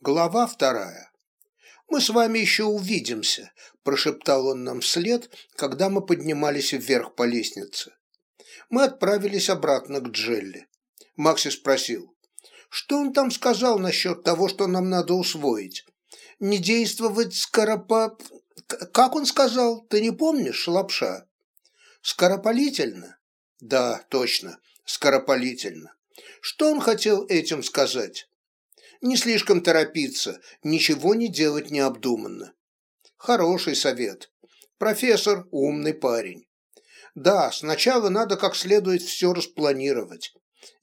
Глава вторая. «Мы с вами еще увидимся», – прошептал он нам вслед, когда мы поднимались вверх по лестнице. Мы отправились обратно к Джелли. Макси спросил, что он там сказал насчет того, что нам надо усвоить? Не действовать скоропо... Как он сказал, ты не помнишь, лапша? Скоропалительно? Да, точно, скоропалительно. Что он хотел этим сказать? Не слишком торопиться, ничего не делать необдуманно. Хороший совет. Профессор – умный парень. Да, сначала надо как следует все распланировать.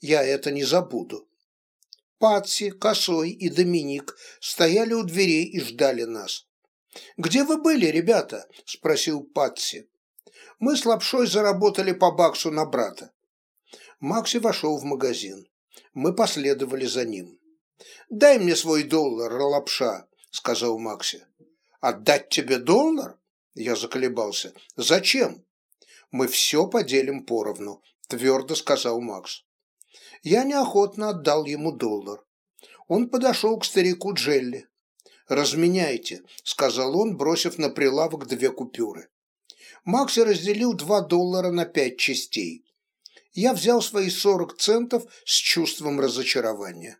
Я это не забуду. Патси, Косой и Доминик стояли у дверей и ждали нас. «Где вы были, ребята?» – спросил Патси. «Мы с Лапшой заработали по баксу на брата». Макси вошел в магазин. Мы последовали за ним. «Дай мне свой доллар, лапша», — сказал Макси. «Отдать тебе доллар?» Я заколебался. «Зачем?» «Мы все поделим поровну», — твердо сказал Макс. Я неохотно отдал ему доллар. Он подошел к старику Джелли. «Разменяйте», — сказал он, бросив на прилавок две купюры. Макси разделил два доллара на пять частей. Я взял свои сорок центов с чувством разочарования.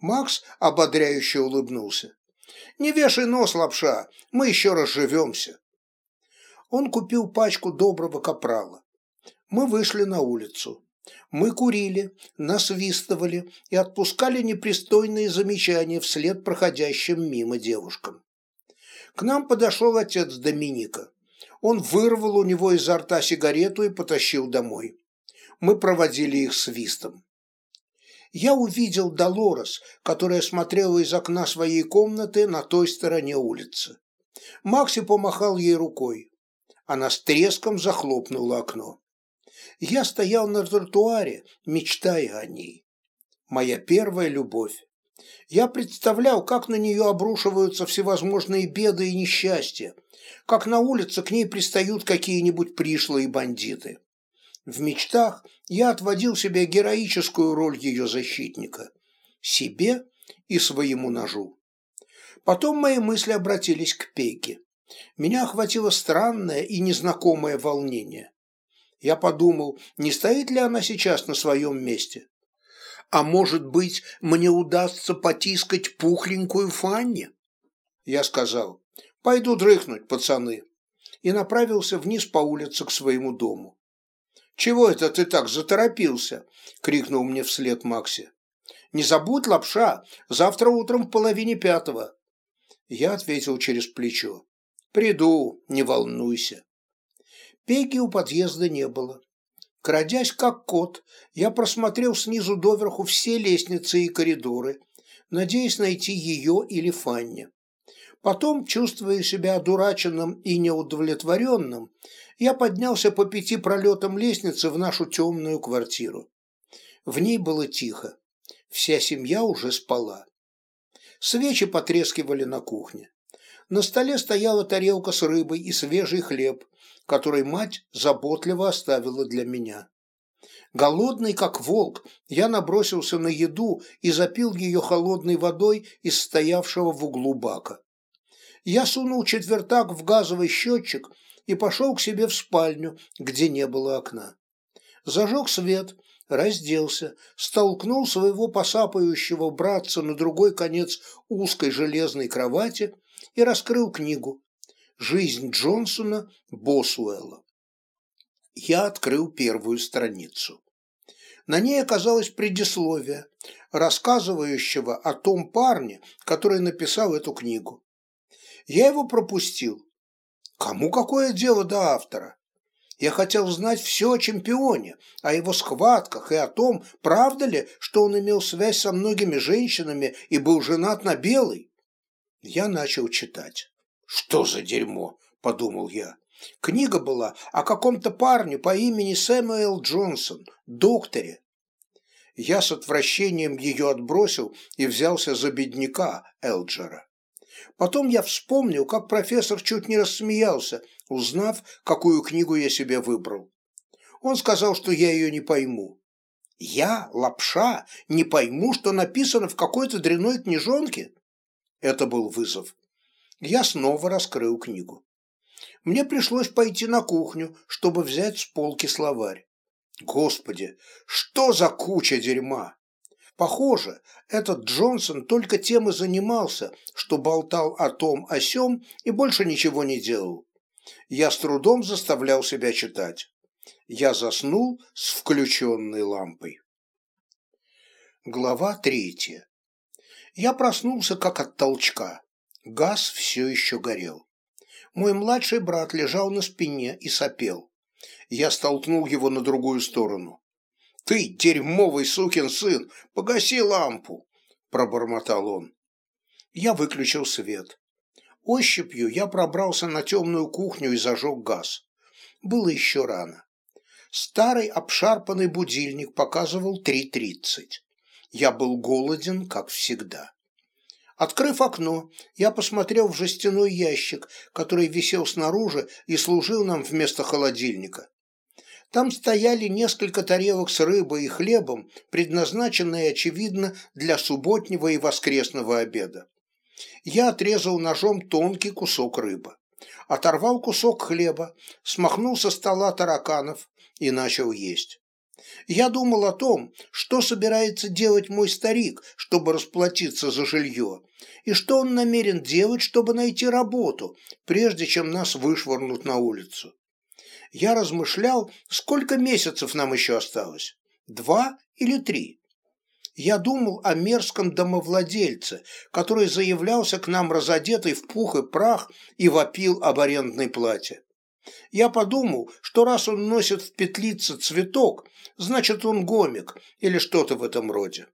Макс ободряюще улыбнулся. «Не вешай нос, лапша, мы еще разживемся». Он купил пачку доброго капрала. Мы вышли на улицу. Мы курили, насвистывали и отпускали непристойные замечания вслед проходящим мимо девушкам. К нам подошел отец Доминика. Он вырвал у него изо рта сигарету и потащил домой. Мы проводили их свистом я увидел Долорес, которая смотрела из окна своей комнаты на той стороне улицы. Макси помахал ей рукой. Она с треском захлопнула окно. Я стоял на тротуаре, мечтая о ней. Моя первая любовь. Я представлял, как на нее обрушиваются всевозможные беды и несчастья, как на улице к ней пристают какие-нибудь пришлые бандиты. В мечтах я отводил себе героическую роль ее защитника. Себе и своему ножу. Потом мои мысли обратились к Пеке. Меня охватило странное и незнакомое волнение. Я подумал, не стоит ли она сейчас на своем месте. А может быть, мне удастся потискать пухленькую Фанни? Я сказал, пойду дрыхнуть, пацаны, и направился вниз по улице к своему дому. «Чего это ты так заторопился?» – крикнул мне вслед Макси. «Не забудь, лапша, завтра утром в половине пятого». Я ответил через плечо. «Приду, не волнуйся». Пеги у подъезда не было. Крадясь как кот, я просмотрел снизу доверху все лестницы и коридоры, надеясь найти ее или Фанни. Потом, чувствуя себя одураченным и неудовлетворенным, я поднялся по пяти пролетам лестницы в нашу темную квартиру. В ней было тихо. Вся семья уже спала. Свечи потрескивали на кухне. На столе стояла тарелка с рыбой и свежий хлеб, который мать заботливо оставила для меня. Голодный, как волк, я набросился на еду и запил ее холодной водой из стоявшего в углу бака. Я сунул четвертак в газовый счетчик и пошел к себе в спальню, где не было окна. Зажег свет, разделся, столкнул своего посапающего братца на другой конец узкой железной кровати и раскрыл книгу «Жизнь Джонсона Босуэлла». Я открыл первую страницу. На ней оказалось предисловие, рассказывающего о том парне, который написал эту книгу. Я его пропустил, Кому какое дело до автора? Я хотел знать все о чемпионе, о его схватках и о том, правда ли, что он имел связь со многими женщинами и был женат на белой. Я начал читать. «Что за дерьмо?» – подумал я. Книга была о каком-то парне по имени Сэмюэл Джонсон, докторе. Я с отвращением ее отбросил и взялся за бедняка Элджера. Потом я вспомнил, как профессор чуть не рассмеялся, узнав, какую книгу я себе выбрал. Он сказал, что я ее не пойму. Я, лапша, не пойму, что написано в какой-то дрянной книжонке? Это был вызов. Я снова раскрыл книгу. Мне пришлось пойти на кухню, чтобы взять с полки словарь. Господи, что за куча дерьма! Похоже, этот Джонсон только тем и занимался, что болтал о том, о сём и больше ничего не делал. Я с трудом заставлял себя читать. Я заснул с включенной лампой. Глава третья. Я проснулся как от толчка. Газ все еще горел. Мой младший брат лежал на спине и сопел. Я столкнул его на другую сторону. «Ты, дерьмовый сукин сын, погаси лампу!» – пробормотал он. Я выключил свет. Ощупью я пробрался на темную кухню и зажег газ. Было еще рано. Старый обшарпанный будильник показывал 3.30. Я был голоден, как всегда. Открыв окно, я посмотрел в жестяной ящик, который висел снаружи и служил нам вместо холодильника. Там стояли несколько тарелок с рыбой и хлебом, предназначенные, очевидно, для субботнего и воскресного обеда. Я отрезал ножом тонкий кусок рыбы. Оторвал кусок хлеба, смахнул со стола тараканов и начал есть. Я думал о том, что собирается делать мой старик, чтобы расплатиться за жилье, и что он намерен делать, чтобы найти работу, прежде чем нас вышвырнут на улицу. Я размышлял, сколько месяцев нам еще осталось. Два или три? Я думал о мерзком домовладельце, который заявлялся к нам разодетый в пух и прах и вопил об арендной плате. Я подумал, что раз он носит в петлице цветок, значит он гомик или что-то в этом роде.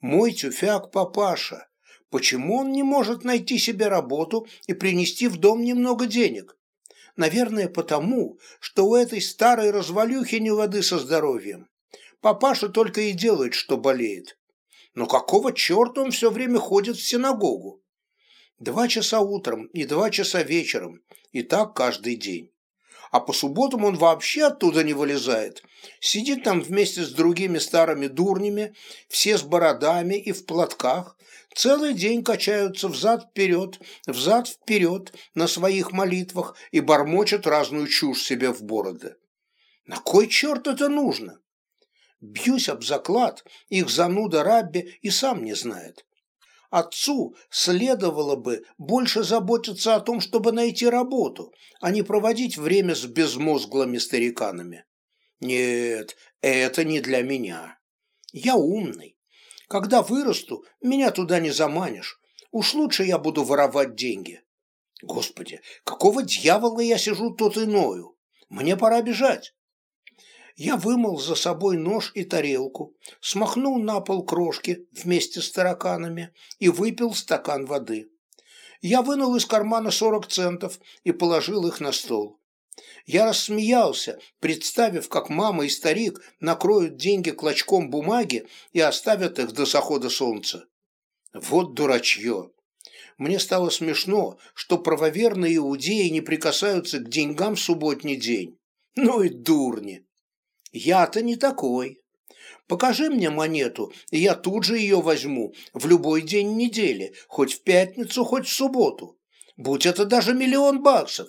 Мой тюфяк папаша, почему он не может найти себе работу и принести в дом немного денег? Наверное, потому, что у этой старой развалюхи не воды со здоровьем. Папаша только и делает, что болеет. Но какого черта он все время ходит в синагогу? Два часа утром и два часа вечером, и так каждый день. А по субботам он вообще оттуда не вылезает. Сидит там вместе с другими старыми дурнями, все с бородами и в платках, целый день качаются взад-вперед, взад-вперед на своих молитвах и бормочут разную чушь себе в бороды. На кой черт это нужно? Бьюсь об заклад, их зануда Рабби и сам не знает. Отцу следовало бы больше заботиться о том, чтобы найти работу, а не проводить время с безмозглыми стариканами. Нет, это не для меня. Я умный. Когда вырасту, меня туда не заманишь. Уж лучше я буду воровать деньги. Господи, какого дьявола я сижу тут и ною? Мне пора бежать. Я вымыл за собой нож и тарелку, смахнул на пол крошки вместе с тараканами и выпил стакан воды. Я вынул из кармана сорок центов и положил их на стол. Я рассмеялся, представив, как мама и старик накроют деньги клочком бумаги и оставят их до захода солнца. Вот дурачье. Мне стало смешно, что правоверные иудеи не прикасаются к деньгам в субботний день. Ну и дурни. Я-то не такой. Покажи мне монету, и я тут же ее возьму, в любой день недели, хоть в пятницу, хоть в субботу. Будь это даже миллион баксов.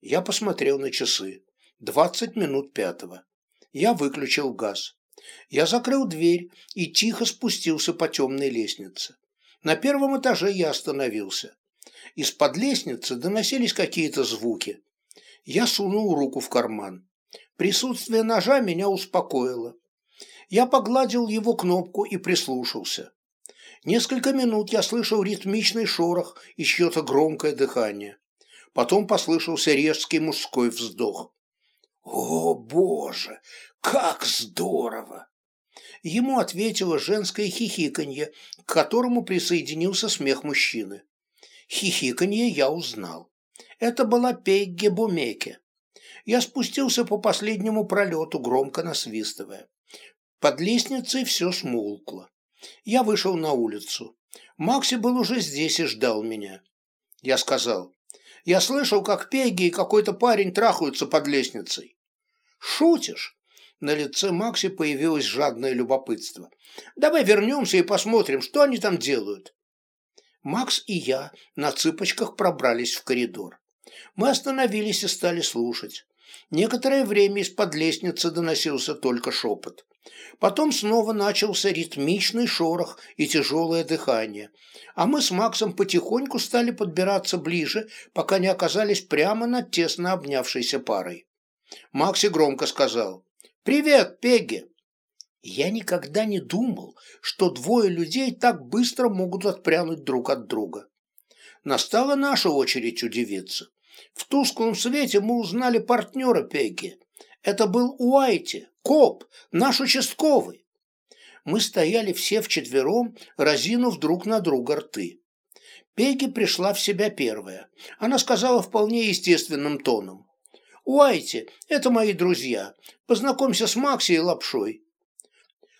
Я посмотрел на часы. Двадцать минут пятого. Я выключил газ. Я закрыл дверь и тихо спустился по темной лестнице. На первом этаже я остановился. Из-под лестницы доносились какие-то звуки. Я сунул руку в карман. Присутствие ножа меня успокоило. Я погладил его кнопку и прислушался. Несколько минут я слышал ритмичный шорох и чье-то громкое дыхание. Потом послышался резкий мужской вздох. «О, Боже, как здорово!» Ему ответило женское хихиканье, к которому присоединился смех мужчины. Хихиканье я узнал. Это была Пегги Бумеке. Я спустился по последнему пролету, громко насвистывая. Под лестницей все смолкло. Я вышел на улицу. Макси был уже здесь и ждал меня. Я сказал, я слышал, как Пегги и какой-то парень трахаются под лестницей. Шутишь? На лице Макси появилось жадное любопытство. Давай вернемся и посмотрим, что они там делают. Макс и я на цыпочках пробрались в коридор. Мы остановились и стали слушать. Некоторое время из-под лестницы доносился только шепот. Потом снова начался ритмичный шорох и тяжелое дыхание, а мы с Максом потихоньку стали подбираться ближе, пока не оказались прямо над тесно обнявшейся парой. Макси громко сказал «Привет, Пегги!» Я никогда не думал, что двое людей так быстро могут отпрянуть друг от друга. Настала наша очередь удивиться. В тусклом свете мы узнали партнера Пегги. Это был Уайти, коп, наш участковый. Мы стояли все вчетвером, разинув друг на друга рты. Пегги пришла в себя первая. Она сказала вполне естественным тоном. «Уайти, это мои друзья. Познакомься с Макси и Лапшой».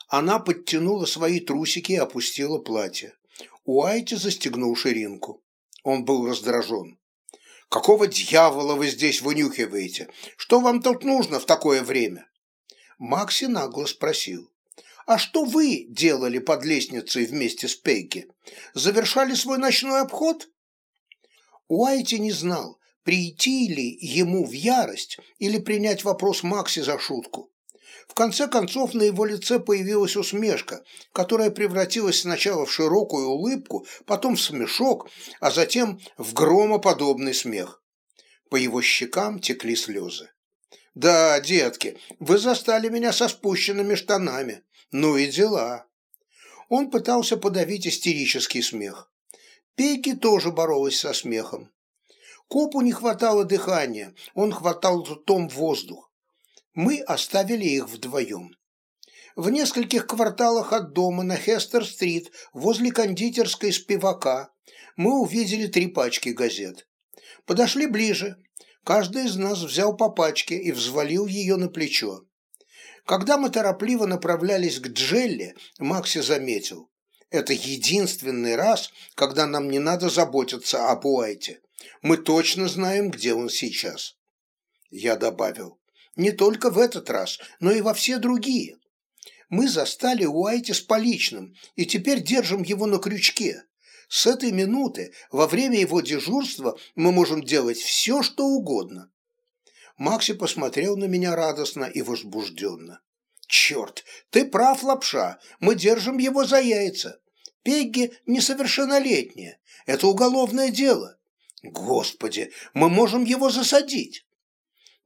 Она подтянула свои трусики и опустила платье. Уайти застегнул ширинку. Он был раздражен. «Какого дьявола вы здесь вынюхиваете? Что вам тут нужно в такое время?» Макси нагло спросил. «А что вы делали под лестницей вместе с Пегги? Завершали свой ночной обход?» Уайти не знал, прийти ли ему в ярость или принять вопрос Макси за шутку. В конце концов на его лице появилась усмешка, которая превратилась сначала в широкую улыбку, потом в смешок, а затем в громоподобный смех. По его щекам текли слезы. «Да, детки, вы застали меня со спущенными штанами. Ну и дела». Он пытался подавить истерический смех. Пейки тоже боролась со смехом. Копу не хватало дыхания, он хватал ртом воздух мы оставили их вдвоем. В нескольких кварталах от дома на Хестер-стрит, возле кондитерской спивака, мы увидели три пачки газет. Подошли ближе. Каждый из нас взял по пачке и взвалил ее на плечо. Когда мы торопливо направлялись к Джелли, Макси заметил. Это единственный раз, когда нам не надо заботиться об Уайте. Мы точно знаем, где он сейчас. Я добавил. Не только в этот раз, но и во все другие. Мы застали Уайти с поличным и теперь держим его на крючке. С этой минуты, во время его дежурства, мы можем делать все, что угодно. Макси посмотрел на меня радостно и возбужденно. «Черт, ты прав, лапша, мы держим его за яйца. Пегги несовершеннолетняя, это уголовное дело. Господи, мы можем его засадить».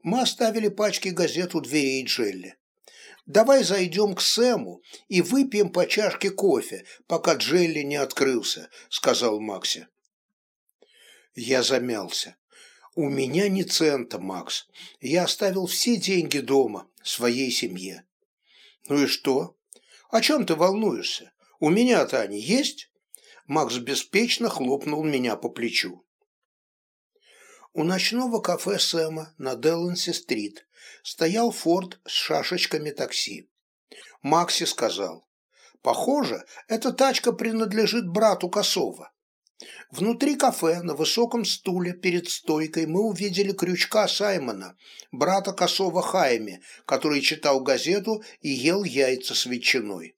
Мы оставили пачки газет у дверей Джелли. «Давай зайдем к Сэму и выпьем по чашке кофе, пока Джелли не открылся», — сказал Макси. Я замялся. «У меня ни цента, Макс. Я оставил все деньги дома, своей семье». «Ну и что? О чем ты волнуешься? У меня-то они есть?» Макс беспечно хлопнул меня по плечу. У ночного кафе Сэма на Деланси-стрит стоял форт с шашечками такси. Макси сказал, «Похоже, эта тачка принадлежит брату Косова». Внутри кафе на высоком стуле перед стойкой мы увидели крючка Саймона, брата Косова Хайме, который читал газету и ел яйца с ветчиной.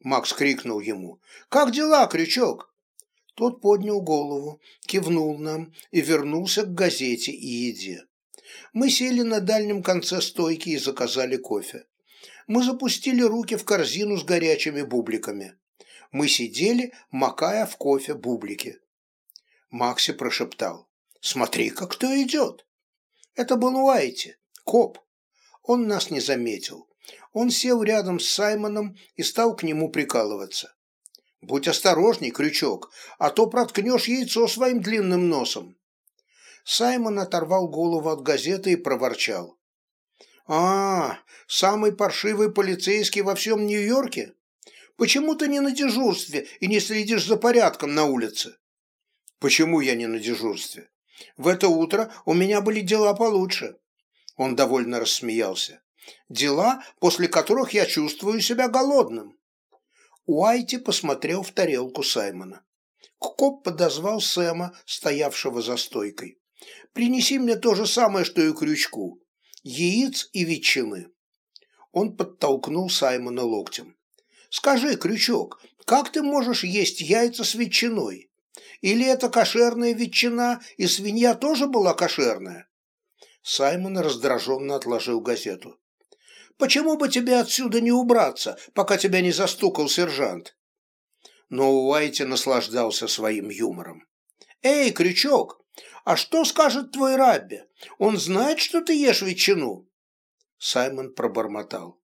Макс крикнул ему, «Как дела, крючок?» Тот поднял голову, кивнул нам и вернулся к газете и еде. Мы сели на дальнем конце стойки и заказали кофе. Мы запустили руки в корзину с горячими бубликами. Мы сидели, макая в кофе бублики. Макси прошептал. «Смотри-ка, кто идет!» Это был Уайти, коп. Он нас не заметил. Он сел рядом с Саймоном и стал к нему прикалываться. Будь осторожней, крючок, а то проткнешь яйцо своим длинным носом. Саймон оторвал голову от газеты и проворчал. «А, самый паршивый полицейский во всем Нью-Йорке? Почему ты не на дежурстве и не следишь за порядком на улице?» «Почему я не на дежурстве? В это утро у меня были дела получше». Он довольно рассмеялся. «Дела, после которых я чувствую себя голодным». Уайти посмотрел в тарелку Саймона. Коп подозвал Сэма, стоявшего за стойкой. «Принеси мне то же самое, что и крючку. Яиц и ветчины». Он подтолкнул Саймона локтем. «Скажи, крючок, как ты можешь есть яйца с ветчиной? Или это кошерная ветчина, и свинья тоже была кошерная?» Саймон раздраженно отложил газету. «Почему бы тебе отсюда не убраться, пока тебя не застукал сержант?» Но Уайти наслаждался своим юмором. «Эй, крючок, а что скажет твой Рабби? Он знает, что ты ешь ветчину?» Саймон пробормотал.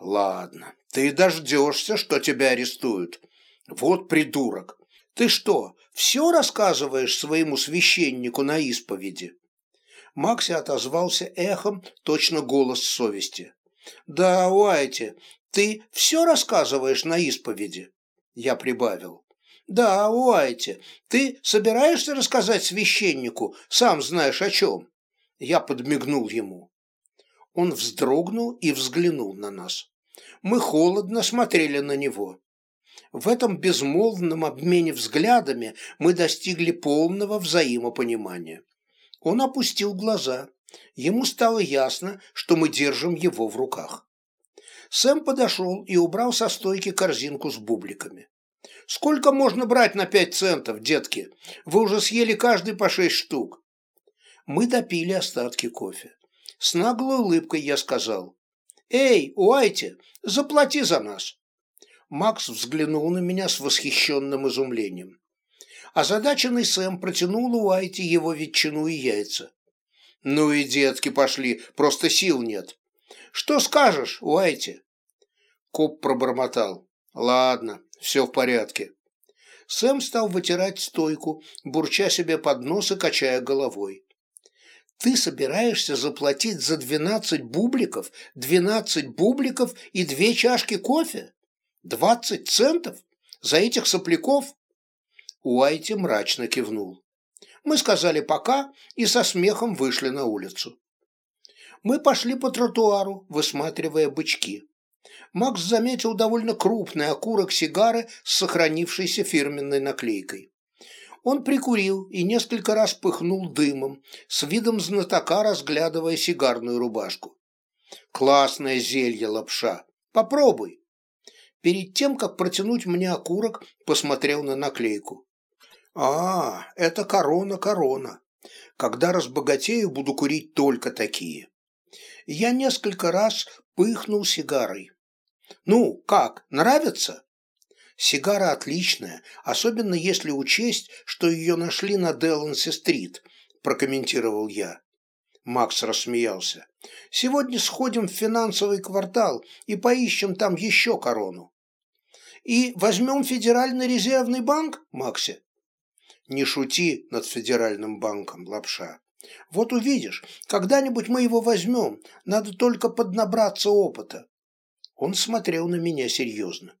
«Ладно, ты дождешься, что тебя арестуют. Вот придурок. Ты что, все рассказываешь своему священнику на исповеди?» Макси отозвался эхом, точно голос совести. «Да, Уайти, ты все рассказываешь на исповеди?» Я прибавил. «Да, Уайти, ты собираешься рассказать священнику, сам знаешь о чем?» Я подмигнул ему. Он вздрогнул и взглянул на нас. Мы холодно смотрели на него. В этом безмолвном обмене взглядами мы достигли полного взаимопонимания. Он опустил глаза. Ему стало ясно, что мы держим его в руках. Сэм подошел и убрал со стойки корзинку с бубликами. «Сколько можно брать на пять центов, детки? Вы уже съели каждый по шесть штук». Мы допили остатки кофе. С наглой улыбкой я сказал. «Эй, Уайти, заплати за нас!» Макс взглянул на меня с восхищенным изумлением. Озадаченный Сэм протянул Уайти его ветчину и яйца. «Ну и детки пошли, просто сил нет. Что скажешь, Уайти?» Коп пробормотал. «Ладно, все в порядке». Сэм стал вытирать стойку, бурча себе под нос и качая головой. «Ты собираешься заплатить за двенадцать бубликов, двенадцать бубликов и две чашки кофе? Двадцать центов? За этих сопляков?» Уайти мрачно кивнул. Мы сказали «пока» и со смехом вышли на улицу. Мы пошли по тротуару, высматривая бычки. Макс заметил довольно крупный окурок сигары с сохранившейся фирменной наклейкой. Он прикурил и несколько раз пыхнул дымом, с видом знатока разглядывая сигарную рубашку. «Классное зелье, лапша! Попробуй!» Перед тем, как протянуть мне окурок, посмотрел на наклейку. «А, это корона-корона. Когда разбогатею, буду курить только такие». Я несколько раз пыхнул сигарой. «Ну, как, нравится?» Сигара отличная, особенно если учесть, что ее нашли на Делансе-стрит, прокомментировал я. Макс рассмеялся. Сегодня сходим в финансовый квартал и поищем там еще корону. И возьмем Федеральный резервный банк, Макси? Не шути над Федеральным банком, лапша. Вот увидишь, когда-нибудь мы его возьмем, надо только поднабраться опыта. Он смотрел на меня серьезно.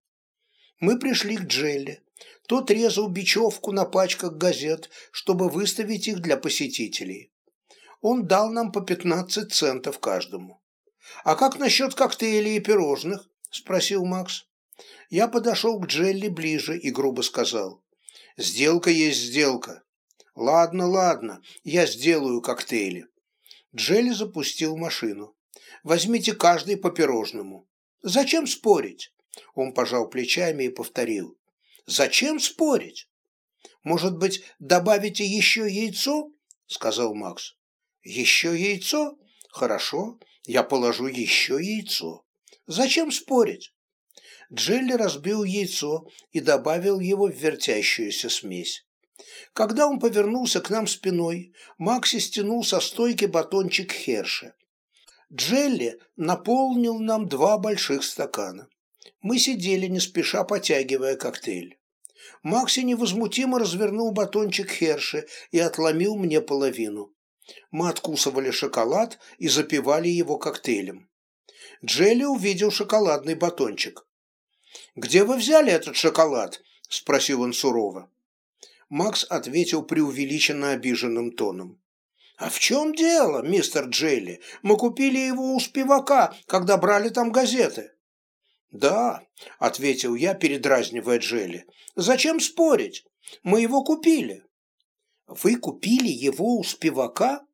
Мы пришли к Джелли. Тот резал бечевку на пачках газет, чтобы выставить их для посетителей. Он дал нам по 15 центов каждому. «А как насчет коктейлей и пирожных?» – спросил Макс. Я подошел к Джелли ближе и грубо сказал. «Сделка есть сделка. Ладно, ладно, я сделаю коктейли». Джелли запустил машину. «Возьмите каждый по пирожному». «Зачем спорить?» Он пожал плечами и повторил. «Зачем спорить?» «Может быть, добавите еще яйцо?» — сказал Макс. «Еще яйцо? Хорошо, я положу еще яйцо. Зачем спорить?» Джелли разбил яйцо и добавил его в вертящуюся смесь. Когда он повернулся к нам спиной, Макси стянул со стойки батончик Херша. Джелли наполнил нам два больших стакана. Мы сидели, не спеша потягивая коктейль. Макси невозмутимо развернул батончик Херши и отломил мне половину. Мы откусывали шоколад и запивали его коктейлем. Джелли увидел шоколадный батончик. «Где вы взяли этот шоколад?» – спросил он сурово. Макс ответил преувеличенно обиженным тоном. «А в чем дело, мистер Джелли? Мы купили его у спивака, когда брали там газеты». «Да», — ответил я, передразнивая Джелли. «Зачем спорить? Мы его купили». «Вы купили его у спивака?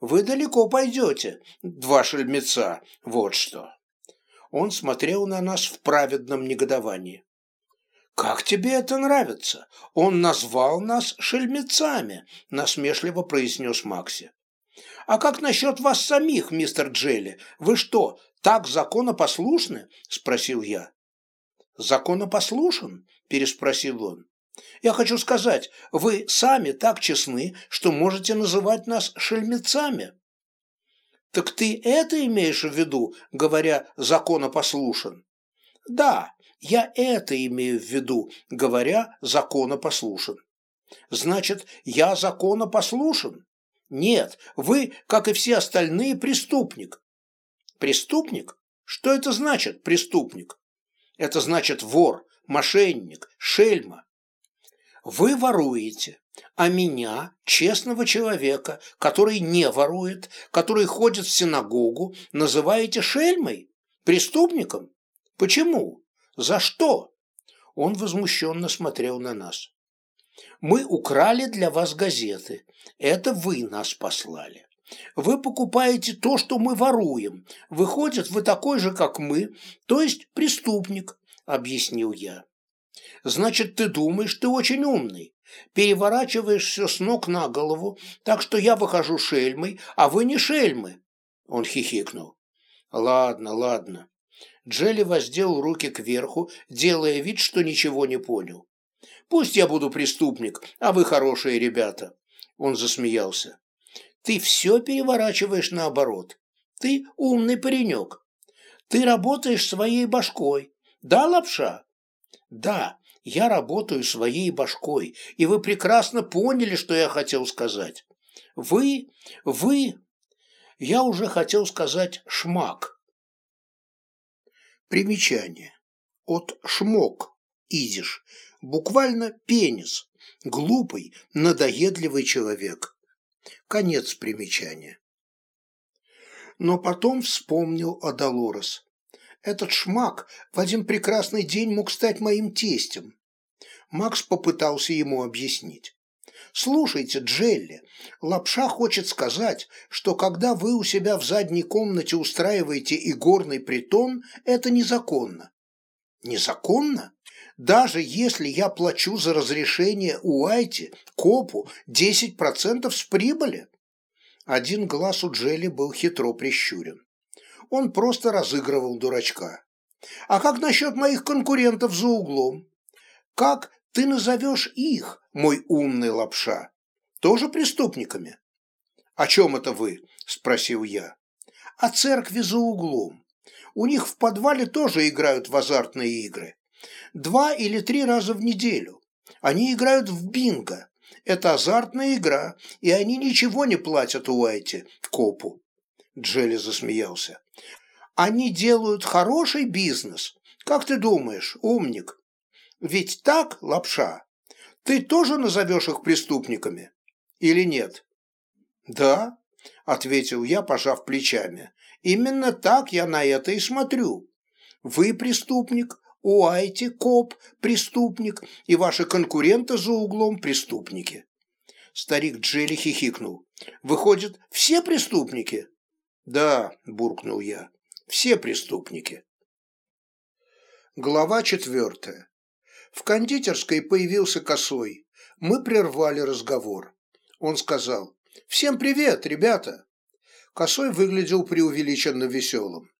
Вы далеко пойдете, два шельмеца, вот что». Он смотрел на нас в праведном негодовании. «Как тебе это нравится? Он назвал нас шельмецами», – насмешливо произнес Макси. «А как насчет вас самих, мистер Джелли? Вы что, так законопослушны?» – спросил я. «Законопослушен?» – переспросил он. «Я хочу сказать, вы сами так честны, что можете называть нас шельмецами». «Так ты это имеешь в виду, говоря «законопослушен»?» «Да, я это имею в виду, говоря «законопослушен». Значит, я законопослушен? Нет, вы, как и все остальные, преступник. Преступник? Что это значит, преступник? Это значит вор, мошенник, шельма. Вы воруете, а меня, честного человека, который не ворует, который ходит в синагогу, называете шельмой, преступником? Почему? За что? Он возмущенно смотрел на нас. Мы украли для вас газеты. Это вы нас послали. Вы покупаете то, что мы воруем. Выходит, вы такой же, как мы, то есть преступник, объяснил я. Значит, ты думаешь, ты очень умный. Переворачиваешь все с ног на голову, так что я выхожу шельмой, а вы не шельмы. Он хихикнул. Ладно, ладно. Джелли воздел руки кверху, делая вид, что ничего не понял. «Пусть я буду преступник, а вы хорошие ребята». Он засмеялся. «Ты все переворачиваешь наоборот. Ты умный паренек. Ты работаешь своей башкой. Да, лапша?» «Да, я работаю своей башкой, и вы прекрасно поняли, что я хотел сказать. Вы, вы...» Я уже хотел сказать «шмак», Примечание. От шмок, идиш, буквально пенис, глупый, надоедливый человек. Конец примечания. Но потом вспомнил о Долорес. Этот шмак в один прекрасный день мог стать моим тестем. Макс попытался ему объяснить. «Слушайте, Джелли, Лапша хочет сказать, что когда вы у себя в задней комнате устраиваете игорный притон, это незаконно». «Незаконно? Даже если я плачу за разрешение у Айти, копу, 10% с прибыли?» Один глаз у Джелли был хитро прищурен. Он просто разыгрывал дурачка. «А как насчет моих конкурентов за углом? Как ты назовешь их, мой умный лапша, тоже преступниками? О чем это вы? Спросил я. О церкви за углом. У них в подвале тоже играют в азартные игры. Два или три раза в неделю. Они играют в бинго. Это азартная игра, и они ничего не платят Уайти, копу. Джелли засмеялся. Они делают хороший бизнес. Как ты думаешь, умник? Ведь так, лапша, ты тоже назовешь их преступниками? Или нет? Да, ответил я, пожав плечами. Именно так я на это и смотрю. Вы преступник, Уайти, коп, преступник, и ваши конкуренты за углом преступники. Старик Джелли хихикнул. Выходит, все преступники? Да, буркнул я, все преступники. Глава четвертая. В кондитерской появился косой. Мы прервали разговор. Он сказал, «Всем привет, ребята!» Косой выглядел преувеличенно веселым.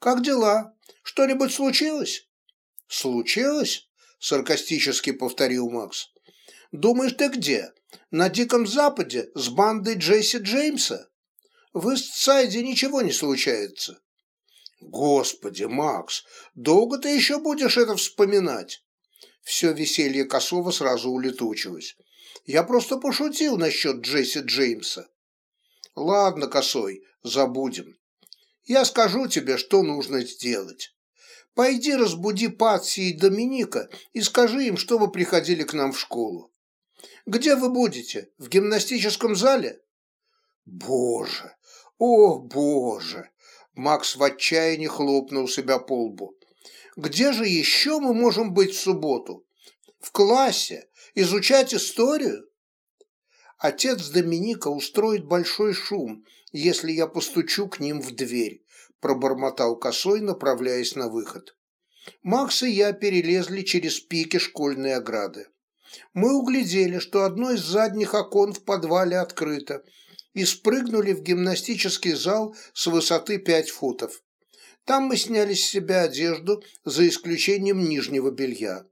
«Как дела? Что-нибудь случилось?» «Случилось?» – саркастически повторил Макс. «Думаешь, ты где? На Диком Западе с бандой Джесси Джеймса? В Истсайде ничего не случается». «Господи, Макс, долго ты еще будешь это вспоминать?» все веселье Косова сразу улетучилось. Я просто пошутил насчет Джесси Джеймса. Ладно, Косой, забудем. Я скажу тебе, что нужно сделать. Пойди разбуди Патси и Доминика и скажи им, что вы приходили к нам в школу. Где вы будете? В гимнастическом зале? Боже, о боже! Макс в отчаянии хлопнул себя по лбу. Где же еще мы можем быть в субботу? В классе? Изучать историю? Отец Доминика устроит большой шум, если я постучу к ним в дверь, пробормотал косой, направляясь на выход. Макс и я перелезли через пики школьной ограды. Мы углядели, что одно из задних окон в подвале открыто, и спрыгнули в гимнастический зал с высоты 5 футов. Там мы сняли с себя одежду, за исключением нижнего белья.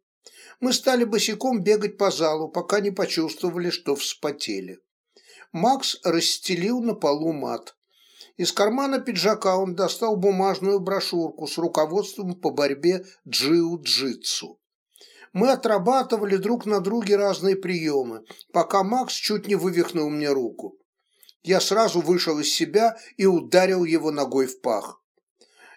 Мы стали босиком бегать по залу, пока не почувствовали, что вспотели. Макс расстелил на полу мат. Из кармана пиджака он достал бумажную брошюрку с руководством по борьбе джиу-джитсу. Мы отрабатывали друг на друге разные приемы, пока Макс чуть не вывихнул мне руку. Я сразу вышел из себя и ударил его ногой в пах.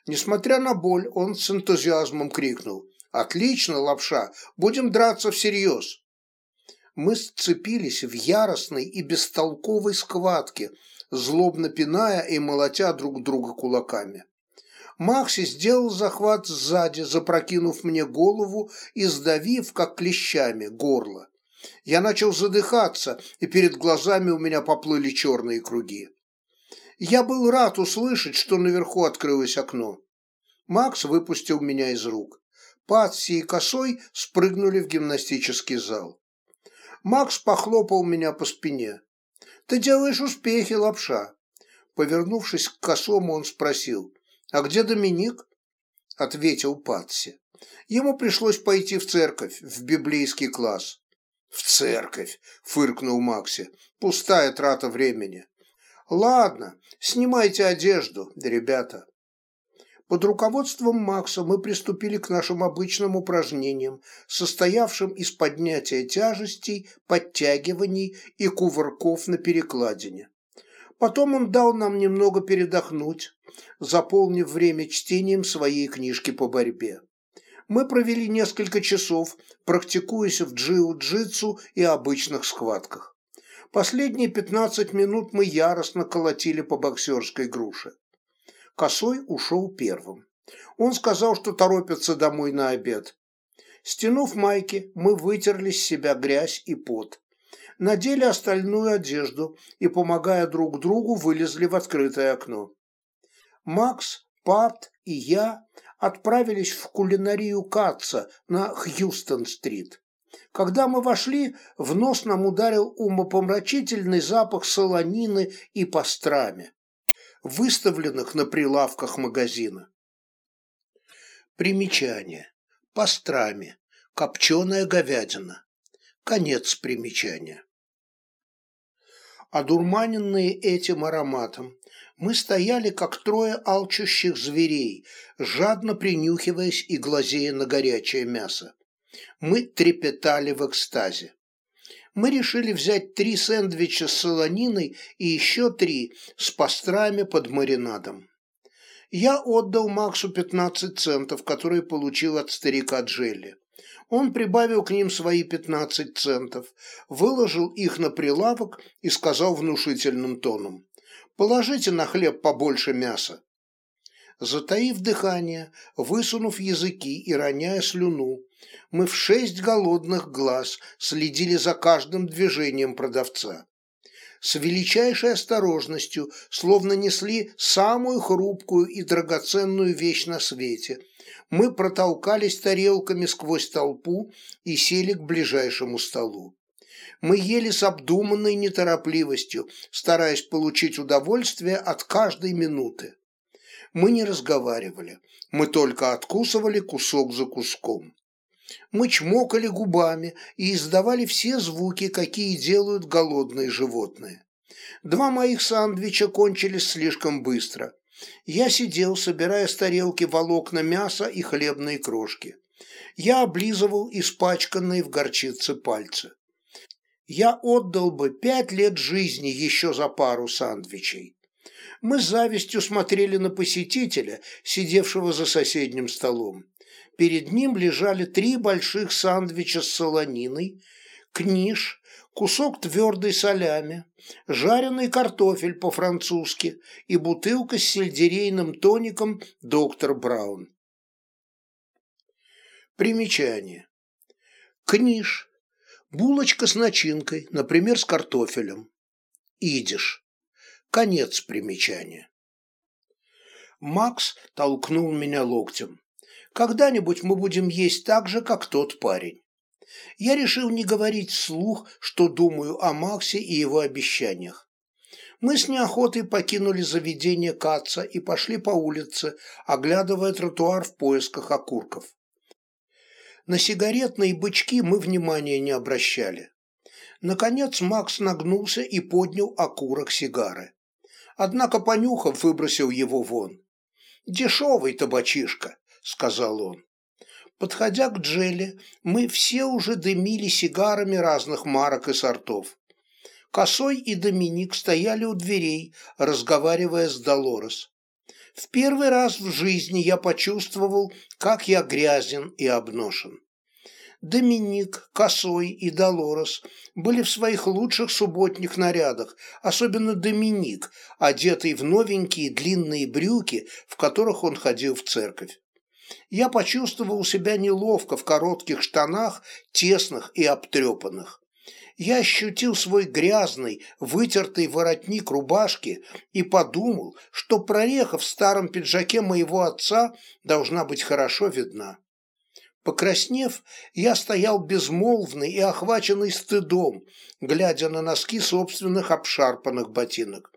Несмотря на боль, он с энтузиазмом крикнул. «Отлично, лапша, будем драться всерьез!» Мы сцепились в яростной и бестолковой схватке, злобно пиная и молотя друг друга кулаками. Макси сделал захват сзади, запрокинув мне голову и сдавив, как клещами, горло. Я начал задыхаться, и перед глазами у меня поплыли черные круги. Я был рад услышать, что наверху открылось окно. Макс выпустил меня из рук. Патси и Косой спрыгнули в гимнастический зал. Макс похлопал меня по спине. «Ты делаешь успехи, лапша!» Повернувшись к Косому, он спросил, «А где Доминик?» Ответил Патси. Ему пришлось пойти в церковь, в библейский класс. «В церковь!» – фыркнул Макси. «Пустая трата времени». «Ладно, снимайте одежду, ребята». Под руководством Макса мы приступили к нашим обычным упражнениям, состоявшим из поднятия тяжестей, подтягиваний и кувырков на перекладине. Потом он дал нам немного передохнуть, заполнив время чтением своей книжки по борьбе. Мы провели несколько часов, практикуясь в джиу-джитсу и обычных схватках. Последние 15 минут мы яростно колотили по боксерской груше. Косой ушел первым. Он сказал, что торопится домой на обед. Стянув майки, мы вытерли с себя грязь и пот. Надели остальную одежду и, помогая друг другу, вылезли в открытое окно. Макс, Пат и я отправились в кулинарию Катца на Хьюстон-стрит. Когда мы вошли, в нос нам ударил умопомрачительный запах солонины и пастрами выставленных на прилавках магазина. Примечание. Пастрами. Копченая говядина. Конец примечания. Одурманенные этим ароматом, мы стояли, как трое алчущих зверей, жадно принюхиваясь и глазея на горячее мясо. Мы трепетали в экстазе мы решили взять три сэндвича с солониной и еще три с пастрами под маринадом. Я отдал Максу 15 центов, которые получил от старика Джелли. Он прибавил к ним свои 15 центов, выложил их на прилавок и сказал внушительным тоном. «Положите на хлеб побольше мяса». Затаив дыхание, высунув языки и роняя слюну, мы в шесть голодных глаз следили за каждым движением продавца. С величайшей осторожностью, словно несли самую хрупкую и драгоценную вещь на свете, мы протолкались тарелками сквозь толпу и сели к ближайшему столу. Мы ели с обдуманной неторопливостью, стараясь получить удовольствие от каждой минуты. Мы не разговаривали, мы только откусывали кусок за куском. Мы чмокали губами и издавали все звуки, какие делают голодные животные. Два моих сандвича кончились слишком быстро. Я сидел, собирая с тарелки волокна мяса и хлебные крошки. Я облизывал испачканные в горчице пальцы. Я отдал бы пять лет жизни еще за пару сандвичей. Мы с завистью смотрели на посетителя, сидевшего за соседним столом. Перед ним лежали три больших сандвича с солониной, книж, кусок твердой солями, жареный картофель по-французски и бутылка с сельдерейным тоником «Доктор Браун». Примечание. Книж. Булочка с начинкой, например, с картофелем. Идиш. Конец примечания. Макс толкнул меня локтем. Когда-нибудь мы будем есть так же, как тот парень. Я решил не говорить вслух, что думаю о Максе и его обещаниях. Мы с неохотой покинули заведение Каца и пошли по улице, оглядывая тротуар в поисках окурков. На сигаретные бычки мы внимания не обращали. Наконец Макс нагнулся и поднял окурок сигары. Однако, понюхав, выбросил его вон. «Дешевый табачишка», — сказал он. Подходя к Джелли, мы все уже дымили сигарами разных марок и сортов. Косой и Доминик стояли у дверей, разговаривая с Долорес. В первый раз в жизни я почувствовал, как я грязен и обношен. Доминик, Косой и Долорес были в своих лучших субботних нарядах, особенно Доминик, одетый в новенькие длинные брюки, в которых он ходил в церковь. Я почувствовал себя неловко в коротких штанах, тесных и обтрепанных. Я ощутил свой грязный, вытертый воротник рубашки и подумал, что прореха в старом пиджаке моего отца должна быть хорошо видна. Покраснев, я стоял безмолвный и охваченный стыдом, глядя на носки собственных обшарпанных ботинок.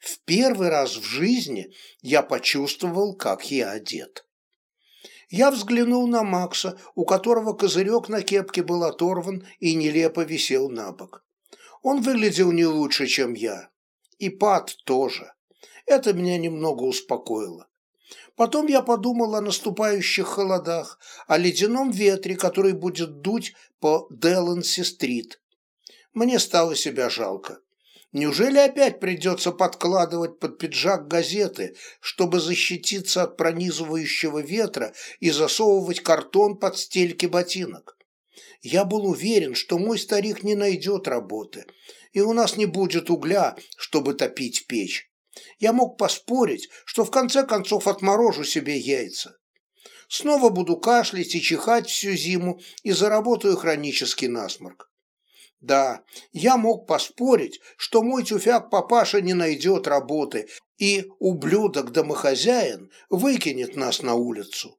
В первый раз в жизни я почувствовал, как я одет. Я взглянул на Макса, у которого козырек на кепке был оторван и нелепо висел на бок. Он выглядел не лучше, чем я. И Пат тоже. Это меня немного успокоило. Потом я подумал о наступающих холодах, о ледяном ветре, который будет дуть по Деланси-стрит. Мне стало себя жалко. Неужели опять придется подкладывать под пиджак газеты, чтобы защититься от пронизывающего ветра и засовывать картон под стельки ботинок? Я был уверен, что мой старик не найдет работы, и у нас не будет угля, чтобы топить печь. Я мог поспорить, что в конце концов отморожу себе яйца. Снова буду кашлять и чихать всю зиму и заработаю хронический насморк. Да, я мог поспорить, что мой тюфяк папаша не найдет работы, и ублюдок-домохозяин выкинет нас на улицу.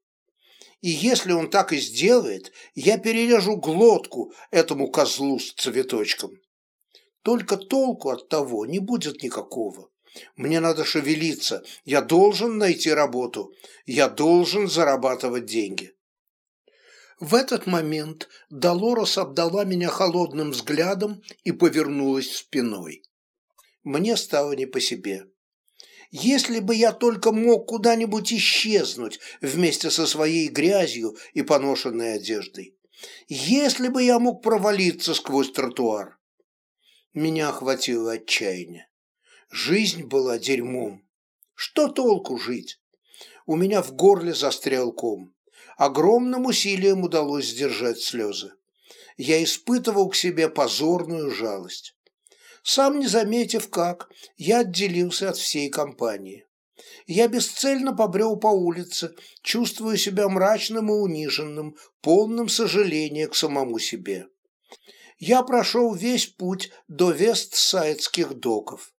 И если он так и сделает, я перережу глотку этому козлу с цветочком. Только толку от того не будет никакого. Мне надо шевелиться, я должен найти работу, я должен зарабатывать деньги. В этот момент Долорес обдала меня холодным взглядом и повернулась спиной. Мне стало не по себе. Если бы я только мог куда-нибудь исчезнуть вместе со своей грязью и поношенной одеждой. Если бы я мог провалиться сквозь тротуар. Меня охватило отчаяние. Жизнь была дерьмом. Что толку жить? У меня в горле застрял ком. Огромным усилием удалось сдержать слезы. Я испытывал к себе позорную жалость. Сам не заметив как, я отделился от всей компании. Я бесцельно побрел по улице, чувствуя себя мрачным и униженным, полным сожаления к самому себе. Я прошел весь путь до Вестсайдских доков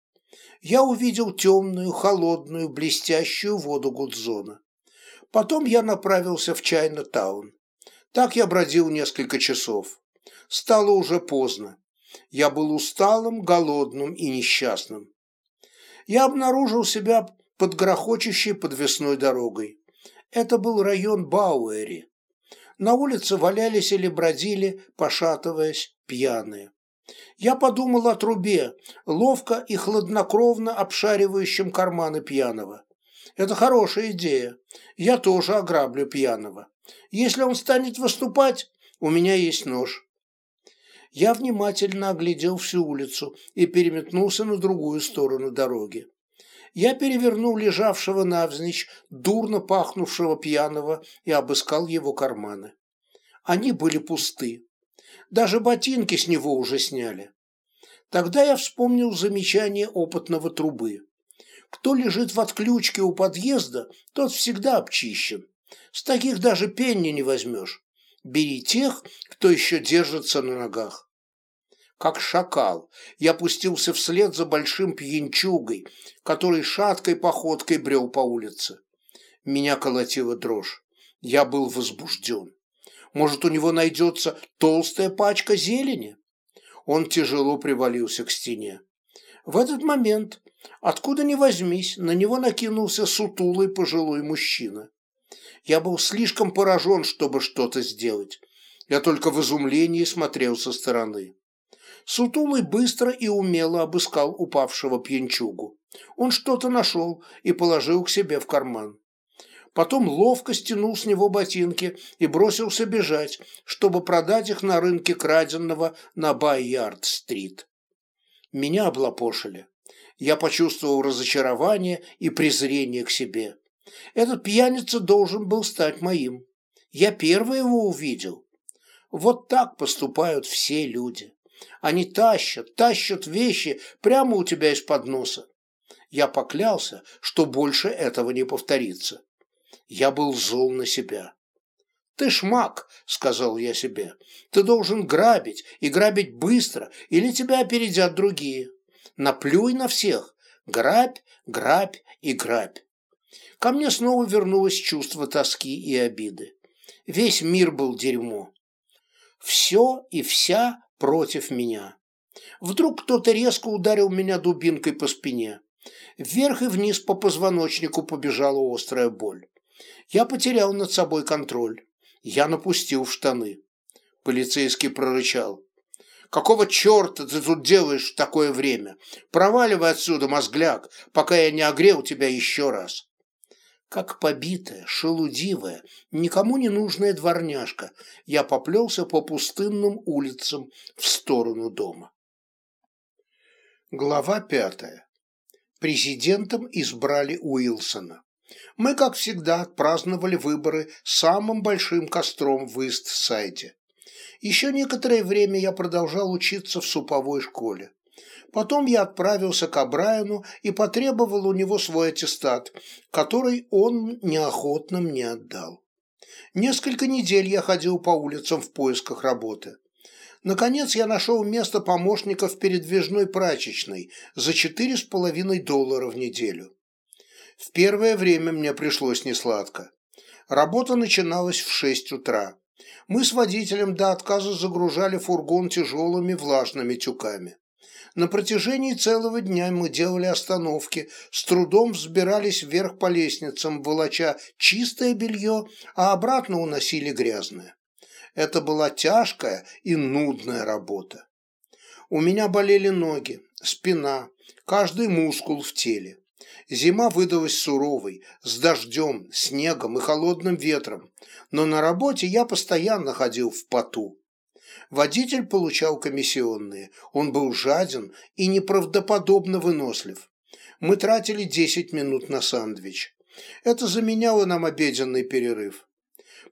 я увидел темную, холодную, блестящую воду Гудзона. Потом я направился в Чайна-таун. Так я бродил несколько часов. Стало уже поздно. Я был усталым, голодным и несчастным. Я обнаружил себя под грохочущей подвесной дорогой. Это был район Бауэри. На улице валялись или бродили, пошатываясь, пьяные. Я подумал о трубе, ловко и хладнокровно обшаривающем карманы пьяного. Это хорошая идея. Я тоже ограблю пьяного. Если он станет выступать, у меня есть нож. Я внимательно оглядел всю улицу и переметнулся на другую сторону дороги. Я перевернул лежавшего навзничь, дурно пахнувшего пьяного и обыскал его карманы. Они были пусты. Даже ботинки с него уже сняли. Тогда я вспомнил замечание опытного трубы. Кто лежит в отключке у подъезда, тот всегда обчищен. С таких даже пенни не возьмешь. Бери тех, кто еще держится на ногах. Как шакал, я пустился вслед за большим пьянчугой, который шаткой походкой брел по улице. Меня колотила дрожь. Я был возбужден. Может, у него найдется толстая пачка зелени? Он тяжело привалился к стене. В этот момент, откуда ни возьмись, на него накинулся сутулый пожилой мужчина. Я был слишком поражен, чтобы что-то сделать. Я только в изумлении смотрел со стороны. Сутулый быстро и умело обыскал упавшего пьянчугу. Он что-то нашел и положил к себе в карман. Потом ловко стянул с него ботинки и бросился бежать, чтобы продать их на рынке краденного на Бай-Ярд-стрит. Меня облапошили. Я почувствовал разочарование и презрение к себе. Этот пьяница должен был стать моим. Я первый его увидел. Вот так поступают все люди. Они тащат, тащат вещи прямо у тебя из-под носа. Я поклялся, что больше этого не повторится. Я был зол на себя. «Ты шмак», — сказал я себе. «Ты должен грабить, и грабить быстро, или тебя опередят другие. Наплюй на всех. Грабь, грабь и грабь». Ко мне снова вернулось чувство тоски и обиды. Весь мир был дерьмо. Все и вся против меня. Вдруг кто-то резко ударил меня дубинкой по спине. Вверх и вниз по позвоночнику побежала острая боль. Я потерял над собой контроль. Я напустил в штаны. Полицейский прорычал. «Какого черта ты тут делаешь в такое время? Проваливай отсюда, мозгляк, пока я не огрел тебя еще раз». Как побитая, шелудивая, никому не нужная дворняжка, я поплелся по пустынным улицам в сторону дома. Глава пятая. Президентом избрали Уилсона мы, как всегда, отпраздновали выборы самым большим костром в Ист-Сайде. Еще некоторое время я продолжал учиться в суповой школе. Потом я отправился к Абрайану и потребовал у него свой аттестат, который он неохотно мне отдал. Несколько недель я ходил по улицам в поисках работы. Наконец я нашел место помощника в передвижной прачечной за четыре с половиной доллара в неделю. В первое время мне пришлось несладко. Работа начиналась в шесть утра. Мы с водителем до отказа загружали фургон тяжелыми влажными тюками. На протяжении целого дня мы делали остановки, с трудом взбирались вверх по лестницам, волоча чистое белье, а обратно уносили грязное. Это была тяжкая и нудная работа. У меня болели ноги, спина, каждый мускул в теле. Зима выдалась суровой, с дождем, снегом и холодным ветром, но на работе я постоянно ходил в поту. Водитель получал комиссионные, он был жаден и неправдоподобно вынослив. Мы тратили 10 минут на сандвич. Это заменяло нам обеденный перерыв.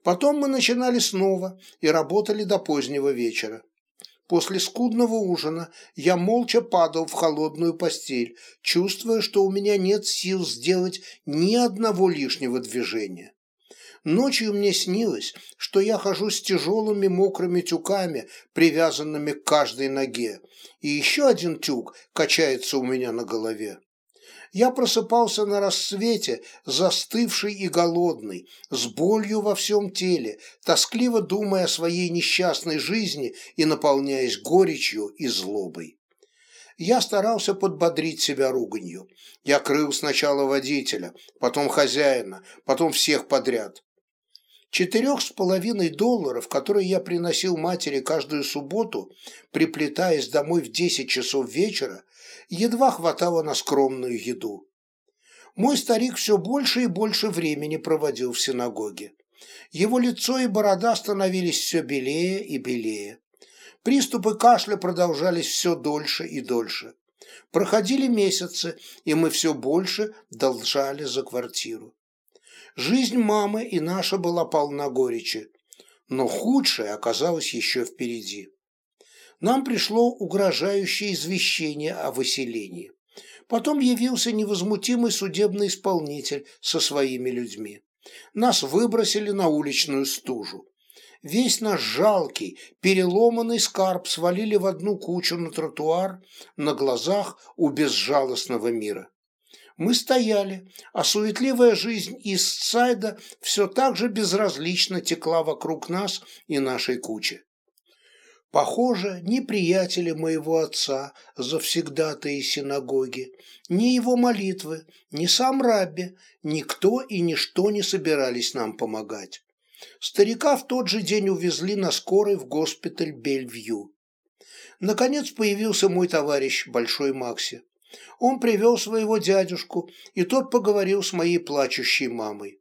Потом мы начинали снова и работали до позднего вечера. После скудного ужина я молча падал в холодную постель, чувствуя, что у меня нет сил сделать ни одного лишнего движения. Ночью мне снилось, что я хожу с тяжелыми мокрыми тюками, привязанными к каждой ноге, и еще один тюк качается у меня на голове. Я просыпался на рассвете, застывший и голодный, с болью во всем теле, тоскливо думая о своей несчастной жизни и наполняясь горечью и злобой. Я старался подбодрить себя руганью. Я крыл сначала водителя, потом хозяина, потом всех подряд. Четырех с половиной долларов, которые я приносил матери каждую субботу, приплетаясь домой в десять часов вечера, едва хватало на скромную еду. Мой старик все больше и больше времени проводил в синагоге. Его лицо и борода становились все белее и белее. Приступы кашля продолжались все дольше и дольше. Проходили месяцы, и мы все больше должали за квартиру. Жизнь мамы и наша была полна горечи, но худшее оказалось еще впереди нам пришло угрожающее извещение о выселении. Потом явился невозмутимый судебный исполнитель со своими людьми. Нас выбросили на уличную стужу. Весь наш жалкий, переломанный скарб свалили в одну кучу на тротуар на глазах у безжалостного мира. Мы стояли, а суетливая жизнь Истсайда все так же безразлично текла вокруг нас и нашей кучи. Похоже, ни приятели моего отца, завсегдатые синагоги, ни его молитвы, ни сам Рабби, никто и ничто не собирались нам помогать. Старика в тот же день увезли на скорой в госпиталь Бельвью. Наконец появился мой товарищ, Большой Макси. Он привел своего дядюшку, и тот поговорил с моей плачущей мамой.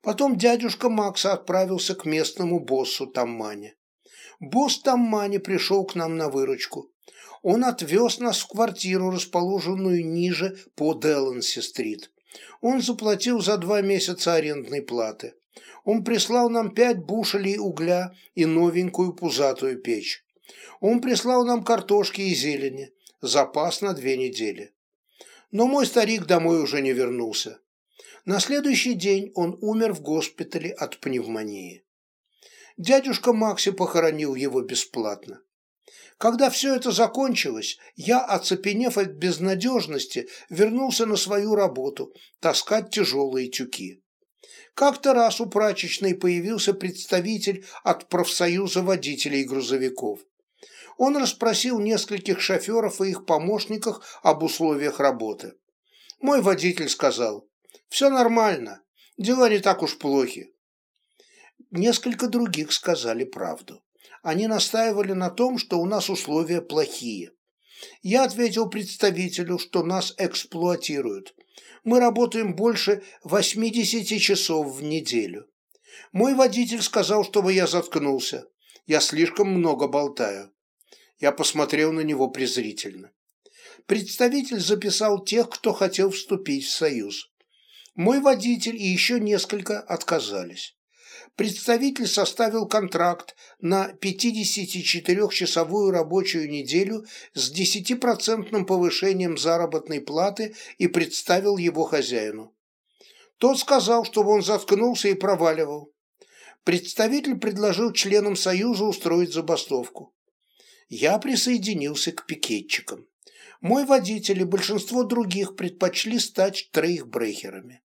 Потом дядюшка Макса отправился к местному боссу Таммане. Босс Таммани пришел к нам на выручку. Он отвез нас в квартиру, расположенную ниже по Деланси-стрит. Он заплатил за два месяца арендной платы. Он прислал нам пять бушелей угля и новенькую пузатую печь. Он прислал нам картошки и зелени, запас на две недели. Но мой старик домой уже не вернулся. На следующий день он умер в госпитале от пневмонии. Дядюшка Макси похоронил его бесплатно. Когда все это закончилось, я, оцепенев от безнадежности, вернулся на свою работу таскать тяжелые тюки. Как-то раз у прачечной появился представитель от профсоюза водителей грузовиков. Он расспросил нескольких шоферов и их помощниках об условиях работы. Мой водитель сказал, «Все нормально, дела не так уж плохи». Несколько других сказали правду. Они настаивали на том, что у нас условия плохие. Я ответил представителю, что нас эксплуатируют. Мы работаем больше 80 часов в неделю. Мой водитель сказал, чтобы я заткнулся. Я слишком много болтаю. Я посмотрел на него презрительно. Представитель записал тех, кто хотел вступить в союз. Мой водитель и еще несколько отказались. Представитель составил контракт на 54-часовую рабочую неделю с 10% повышением заработной платы и представил его хозяину. Тот сказал, чтобы он заткнулся и проваливал. Представитель предложил членам Союза устроить забастовку. Я присоединился к пикетчикам. Мой водитель и большинство других предпочли стать трейхбрехерами.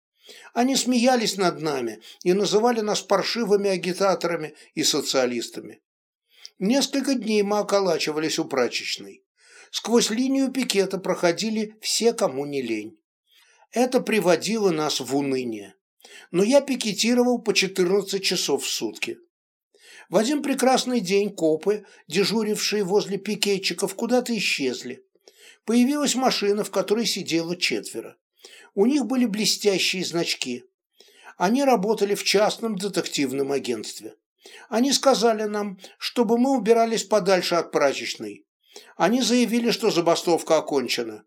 Они смеялись над нами и называли нас паршивыми агитаторами и социалистами. Несколько дней мы околачивались у прачечной. Сквозь линию пикета проходили все, кому не лень. Это приводило нас в уныние. Но я пикетировал по 14 часов в сутки. В один прекрасный день копы, дежурившие возле пикетчиков, куда-то исчезли. Появилась машина, в которой сидело четверо. У них были блестящие значки. Они работали в частном детективном агентстве. Они сказали нам, чтобы мы убирались подальше от прачечной. Они заявили, что забастовка окончена.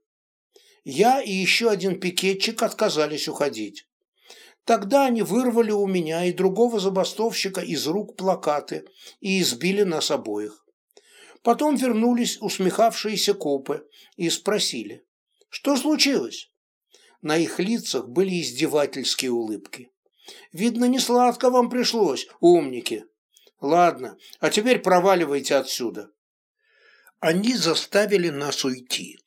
Я и еще один пикетчик отказались уходить. Тогда они вырвали у меня и другого забастовщика из рук плакаты и избили нас обоих. Потом вернулись усмехавшиеся копы и спросили, что случилось? На их лицах были издевательские улыбки. «Видно, не сладко вам пришлось, умники. Ладно, а теперь проваливайте отсюда». Они заставили нас уйти.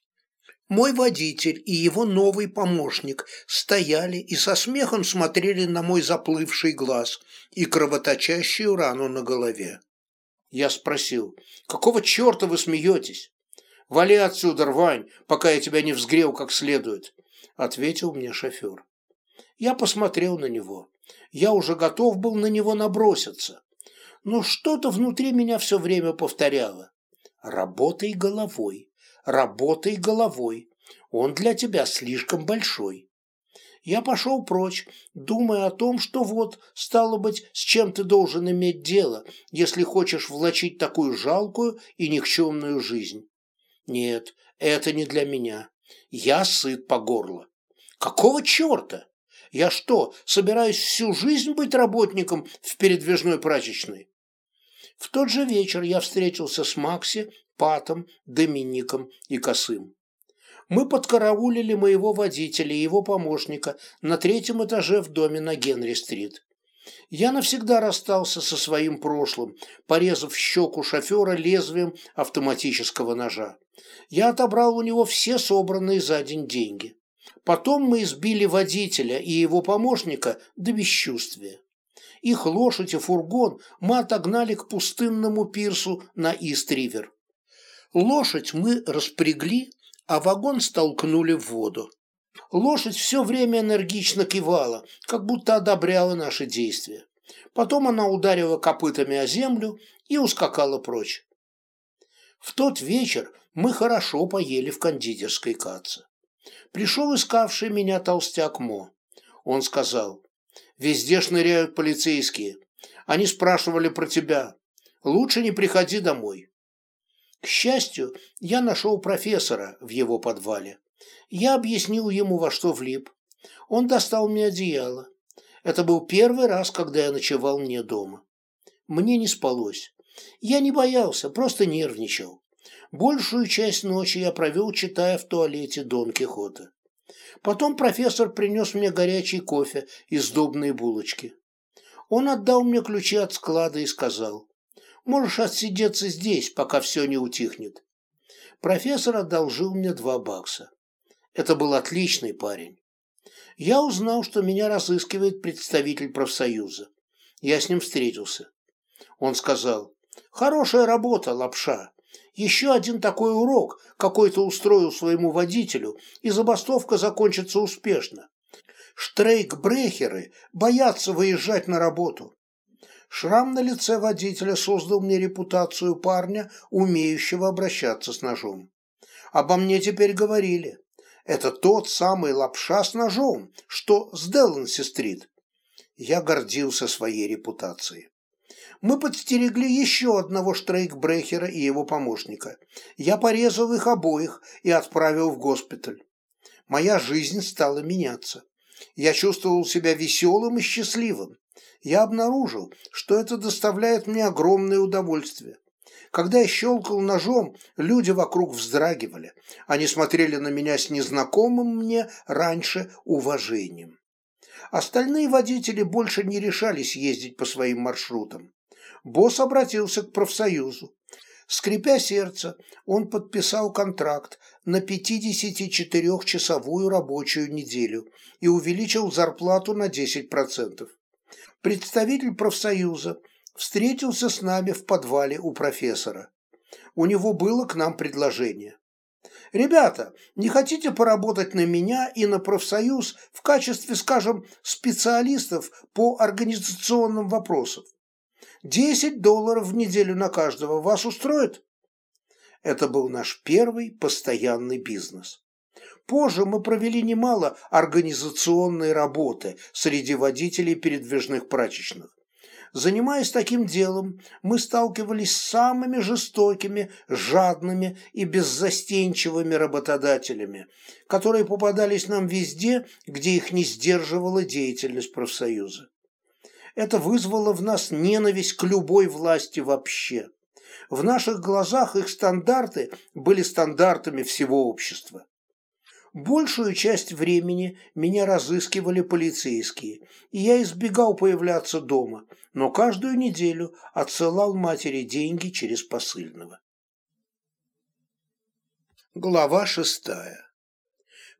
Мой водитель и его новый помощник стояли и со смехом смотрели на мой заплывший глаз и кровоточащую рану на голове. Я спросил, какого черта вы смеетесь? Вали отсюда, рвань, пока я тебя не взгрел как следует ответил мне шофер. Я посмотрел на него. Я уже готов был на него наброситься. Но что-то внутри меня все время повторяло. Работай головой, работай головой. Он для тебя слишком большой. Я пошел прочь, думая о том, что вот, стало быть, с чем ты должен иметь дело, если хочешь влачить такую жалкую и никчемную жизнь. Нет, это не для меня. Я сыт по горло. Какого черта? Я что, собираюсь всю жизнь быть работником в передвижной прачечной? В тот же вечер я встретился с Макси, Патом, Домиником и Косым. Мы подкараулили моего водителя и его помощника на третьем этаже в доме на Генри-стрит. Я навсегда расстался со своим прошлым, порезав щеку шофера лезвием автоматического ножа. Я отобрал у него все собранные за день деньги. Потом мы избили водителя и его помощника до бесчувствия. Их лошадь и фургон мы отогнали к пустынному пирсу на Ист-Ривер. Лошадь мы распрягли, а вагон столкнули в воду. Лошадь все время энергично кивала, как будто одобряла наши действия. Потом она ударила копытами о землю и ускакала прочь. В тот вечер мы хорошо поели в кондитерской Каце. Пришел искавший меня толстяк Мо. Он сказал, Везде шныряют полицейские. Они спрашивали про тебя. Лучше не приходи домой. К счастью, я нашел профессора в его подвале. Я объяснил ему, во что влип. Он достал мне одеяло. Это был первый раз, когда я ночевал не дома. Мне не спалось. Я не боялся, просто нервничал. Большую часть ночи я провел, читая в туалете Дон Кихота. Потом профессор принес мне горячий кофе и сдобные булочки. Он отдал мне ключи от склада и сказал, «Можешь отсидеться здесь, пока все не утихнет». Профессор одолжил мне два бакса. Это был отличный парень. Я узнал, что меня разыскивает представитель профсоюза. Я с ним встретился. Он сказал, «Хорошая работа, лапша. Еще один такой урок какой-то устроил своему водителю, и забастовка закончится успешно. Штрейкбрехеры боятся выезжать на работу. Шрам на лице водителя создал мне репутацию парня, умеющего обращаться с ножом. Обо мне теперь говорили. Это тот самый лапша с ножом, что с Деланси-стрит. Я гордился своей репутацией мы подстерегли еще одного штрейкбрехера и его помощника. Я порезал их обоих и отправил в госпиталь. Моя жизнь стала меняться. Я чувствовал себя веселым и счастливым. Я обнаружил, что это доставляет мне огромное удовольствие. Когда я щелкал ножом, люди вокруг вздрагивали. Они смотрели на меня с незнакомым мне раньше уважением. Остальные водители больше не решались ездить по своим маршрутам босс обратился к профсоюзу. Скрипя сердце, он подписал контракт на 54-часовую рабочую неделю и увеличил зарплату на 10%. Представитель профсоюза встретился с нами в подвале у профессора. У него было к нам предложение. «Ребята, не хотите поработать на меня и на профсоюз в качестве, скажем, специалистов по организационным вопросам? Десять долларов в неделю на каждого вас устроит? Это был наш первый постоянный бизнес. Позже мы провели немало организационной работы среди водителей передвижных прачечных. Занимаясь таким делом, мы сталкивались с самыми жестокими, жадными и беззастенчивыми работодателями, которые попадались нам везде, где их не сдерживала деятельность профсоюза это вызвало в нас ненависть к любой власти вообще. В наших глазах их стандарты были стандартами всего общества. Большую часть времени меня разыскивали полицейские, и я избегал появляться дома, но каждую неделю отсылал матери деньги через посыльного. Глава шестая.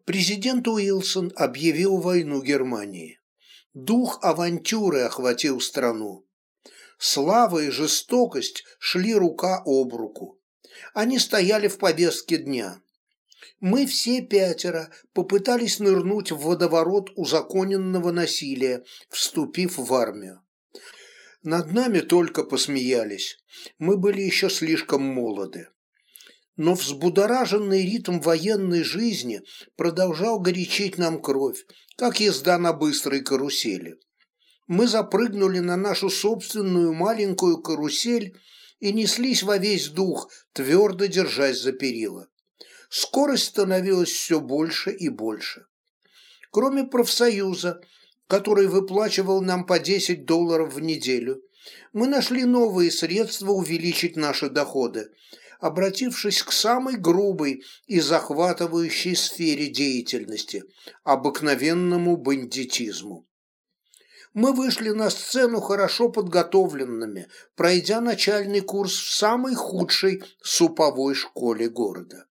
Президент Уилсон объявил войну Германии. Дух авантюры охватил страну. Слава и жестокость шли рука об руку. Они стояли в повестке дня. Мы все пятеро попытались нырнуть в водоворот узаконенного насилия, вступив в армию. Над нами только посмеялись. Мы были еще слишком молоды. Но взбудораженный ритм военной жизни продолжал горячить нам кровь, как езда на быстрой карусели. Мы запрыгнули на нашу собственную маленькую карусель и неслись во весь дух, твердо держась за перила. Скорость становилась все больше и больше. Кроме профсоюза, который выплачивал нам по 10 долларов в неделю, мы нашли новые средства увеличить наши доходы – обратившись к самой грубой и захватывающей сфере деятельности – обыкновенному бандитизму. Мы вышли на сцену хорошо подготовленными, пройдя начальный курс в самой худшей суповой школе города.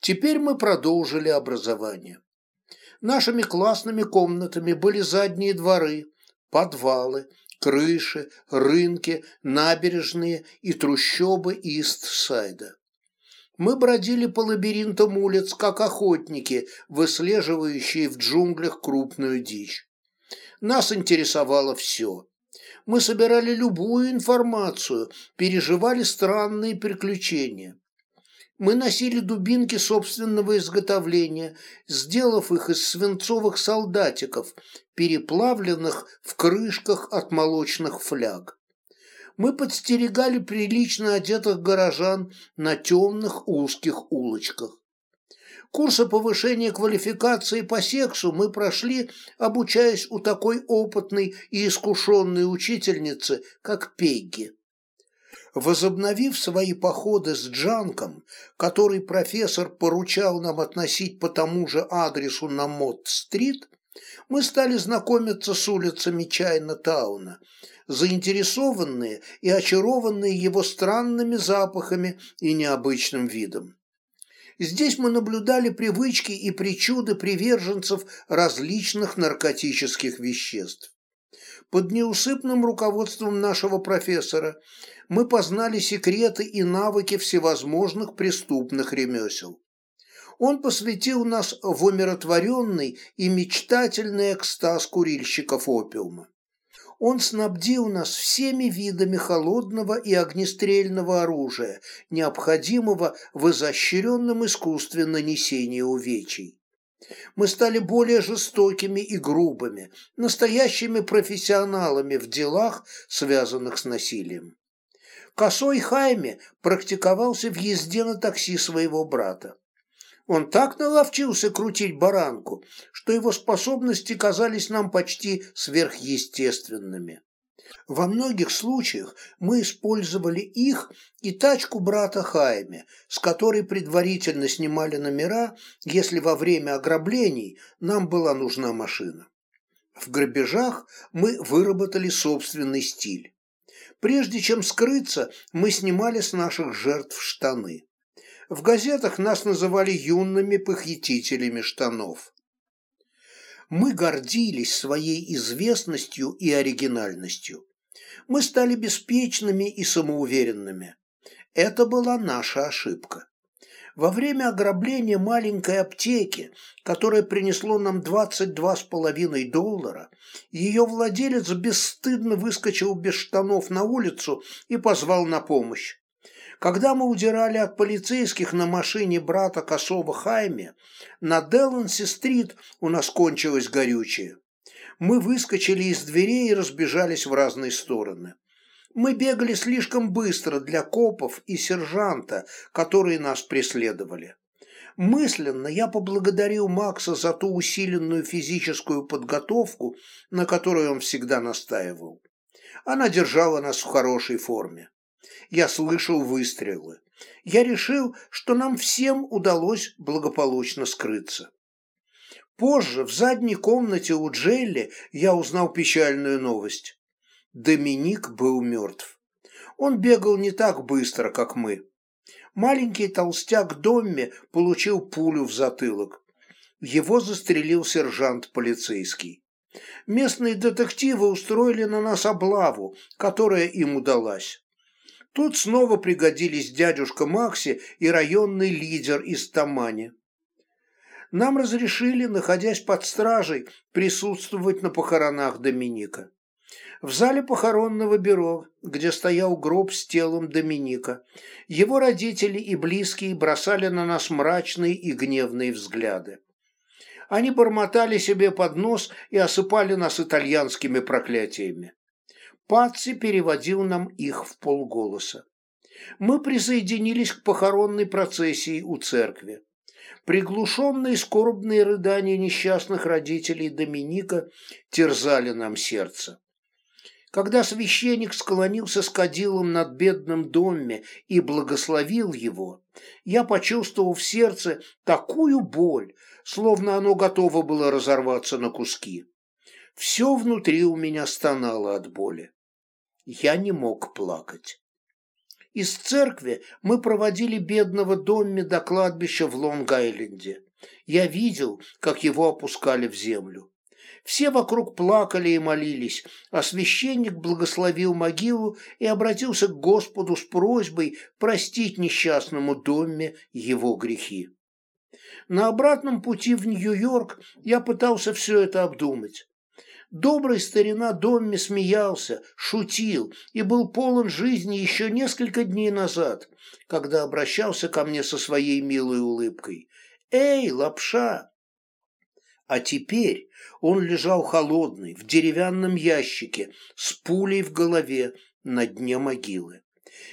Теперь мы продолжили образование. Нашими классными комнатами были задние дворы, подвалы, крыши, рынки, набережные и трущобы Ист-Сайда. Мы бродили по лабиринтам улиц, как охотники, выслеживающие в джунглях крупную дичь. Нас интересовало все. Мы собирали любую информацию, переживали странные приключения. Мы носили дубинки собственного изготовления, сделав их из свинцовых солдатиков, переплавленных в крышках от молочных фляг. Мы подстерегали прилично одетых горожан на темных узких улочках. Курсы повышения квалификации по сексу мы прошли, обучаясь у такой опытной и искушенной учительницы, как Пегги. Возобновив свои походы с Джанком, который профессор поручал нам относить по тому же адресу на Мод-стрит, мы стали знакомиться с улицами Чайна-тауна, заинтересованные и очарованные его странными запахами и необычным видом. Здесь мы наблюдали привычки и причуды приверженцев различных наркотических веществ. Под неусыпным руководством нашего профессора мы познали секреты и навыки всевозможных преступных ремесел. Он посвятил нас в умиротворенный и мечтательный экстаз курильщиков опиума. Он снабдил нас всеми видами холодного и огнестрельного оружия, необходимого в изощренном искусстве нанесения увечий. Мы стали более жестокими и грубыми, настоящими профессионалами в делах, связанных с насилием. Косой Хайме практиковался в езде на такси своего брата. Он так наловчился крутить баранку, что его способности казались нам почти сверхъестественными. Во многих случаях мы использовали их и тачку брата Хайме, с которой предварительно снимали номера, если во время ограблений нам была нужна машина. В грабежах мы выработали собственный стиль. Прежде чем скрыться, мы снимали с наших жертв штаны. В газетах нас называли юными похитителями штанов. Мы гордились своей известностью и оригинальностью. Мы стали беспечными и самоуверенными. Это была наша ошибка. Во время ограбления маленькой аптеки, которое принесло нам 22,5 доллара, ее владелец бесстыдно выскочил без штанов на улицу и позвал на помощь. Когда мы удирали от полицейских на машине брата Косова Хайме, на Деланси-стрит у нас кончилось горючее. Мы выскочили из дверей и разбежались в разные стороны. Мы бегали слишком быстро для копов и сержанта, которые нас преследовали. Мысленно я поблагодарил Макса за ту усиленную физическую подготовку, на которой он всегда настаивал. Она держала нас в хорошей форме я слышал выстрелы. Я решил, что нам всем удалось благополучно скрыться. Позже в задней комнате у Джелли я узнал печальную новость. Доминик был мертв. Он бегал не так быстро, как мы. Маленький толстяк Домми получил пулю в затылок. Его застрелил сержант полицейский. Местные детективы устроили на нас облаву, которая им удалась. Тут снова пригодились дядюшка Макси и районный лидер из Тамани. Нам разрешили, находясь под стражей, присутствовать на похоронах Доминика. В зале похоронного бюро, где стоял гроб с телом Доминика, его родители и близкие бросали на нас мрачные и гневные взгляды. Они бормотали себе под нос и осыпали нас итальянскими проклятиями. Патси переводил нам их в полголоса. Мы присоединились к похоронной процессии у церкви. Приглушенные скорбные рыдания несчастных родителей Доминика терзали нам сердце. Когда священник склонился с кадилом над бедным домме и благословил его, я почувствовал в сердце такую боль, словно оно готово было разорваться на куски. Все внутри у меня стонало от боли я не мог плакать. Из церкви мы проводили бедного Домми до кладбища в Лонг-Айленде. Я видел, как его опускали в землю. Все вокруг плакали и молились, а священник благословил могилу и обратился к Господу с просьбой простить несчастному Домме его грехи. На обратном пути в Нью-Йорк я пытался все это обдумать. Добрый старина Домми смеялся, шутил и был полон жизни еще несколько дней назад, когда обращался ко мне со своей милой улыбкой. «Эй, лапша!» А теперь он лежал холодный, в деревянном ящике, с пулей в голове на дне могилы.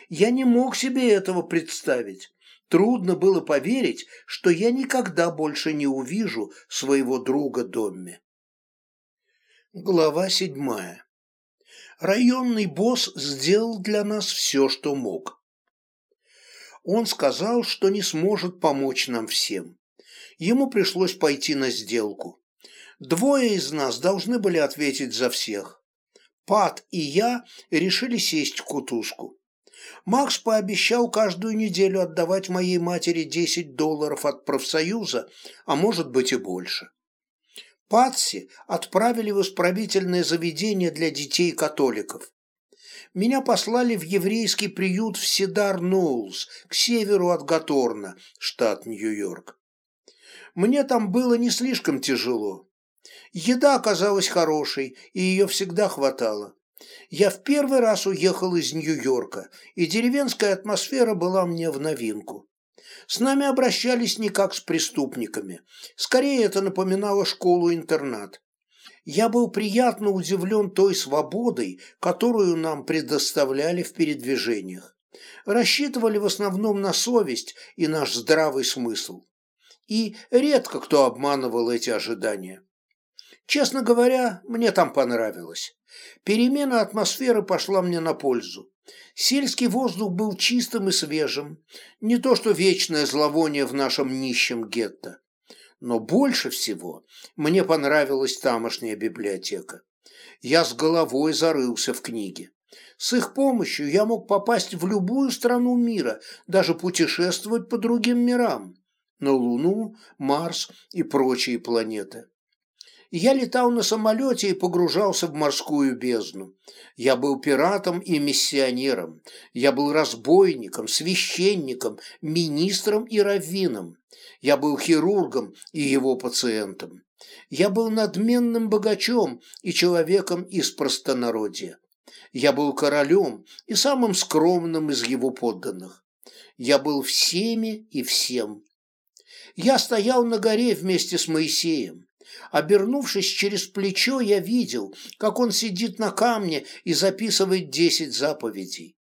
Я не мог себе этого представить. Трудно было поверить, что я никогда больше не увижу своего друга Домми. Глава седьмая. Районный босс сделал для нас все, что мог. Он сказал, что не сможет помочь нам всем. Ему пришлось пойти на сделку. Двое из нас должны были ответить за всех. Пат и я решили сесть в кутузку. Макс пообещал каждую неделю отдавать моей матери 10 долларов от профсоюза, а может быть и больше. Патси отправили в исправительное заведение для детей-католиков. Меня послали в еврейский приют в Сидар-Ноулс, к северу от Гаторна, штат Нью-Йорк. Мне там было не слишком тяжело. Еда оказалась хорошей, и ее всегда хватало. Я в первый раз уехал из Нью-Йорка, и деревенская атмосфера была мне в новинку. С нами обращались не как с преступниками. Скорее, это напоминало школу-интернат. Я был приятно удивлен той свободой, которую нам предоставляли в передвижениях. Рассчитывали в основном на совесть и наш здравый смысл. И редко кто обманывал эти ожидания. Честно говоря, мне там понравилось. Перемена атмосферы пошла мне на пользу. Сельский воздух был чистым и свежим, не то что вечное зловоние в нашем нищем гетто. Но больше всего мне понравилась тамошняя библиотека. Я с головой зарылся в книги. С их помощью я мог попасть в любую страну мира, даже путешествовать по другим мирам, на Луну, Марс и прочие планеты. Я летал на самолете и погружался в морскую бездну. Я был пиратом и миссионером. Я был разбойником, священником, министром и раввином. Я был хирургом и его пациентом. Я был надменным богачом и человеком из простонародья. Я был королем и самым скромным из его подданных. Я был всеми и всем. Я стоял на горе вместе с Моисеем. Обернувшись через плечо, я видел, как он сидит на камне и записывает десять заповедей.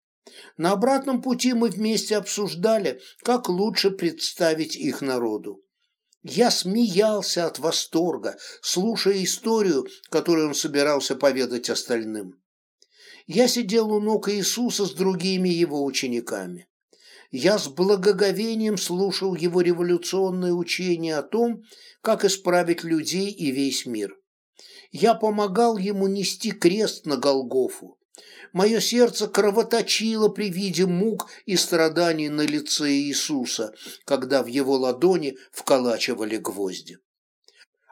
На обратном пути мы вместе обсуждали, как лучше представить их народу. Я смеялся от восторга, слушая историю, которую он собирался поведать остальным. Я сидел у ног Иисуса с другими его учениками я с благоговением слушал его революционное учение о том, как исправить людей и весь мир. Я помогал ему нести крест на Голгофу. Мое сердце кровоточило при виде мук и страданий на лице Иисуса, когда в его ладони вколачивали гвозди.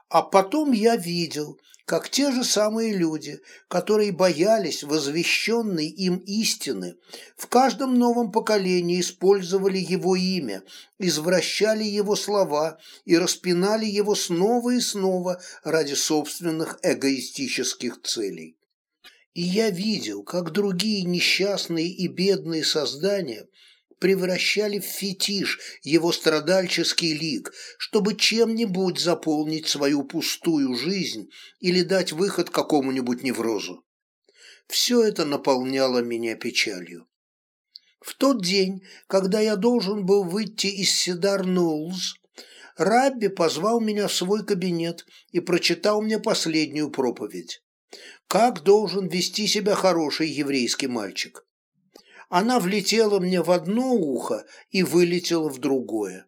А потом я видел, как те же самые люди, которые боялись возвещенной им истины, в каждом новом поколении использовали его имя, извращали его слова и распинали его снова и снова ради собственных эгоистических целей. И я видел, как другие несчастные и бедные создания – превращали в фетиш его страдальческий лик, чтобы чем-нибудь заполнить свою пустую жизнь или дать выход какому-нибудь неврозу. Все это наполняло меня печалью. В тот день, когда я должен был выйти из Сидар Нулз, Рабби позвал меня в свой кабинет и прочитал мне последнюю проповедь. Как должен вести себя хороший еврейский мальчик? Она влетела мне в одно ухо и вылетела в другое.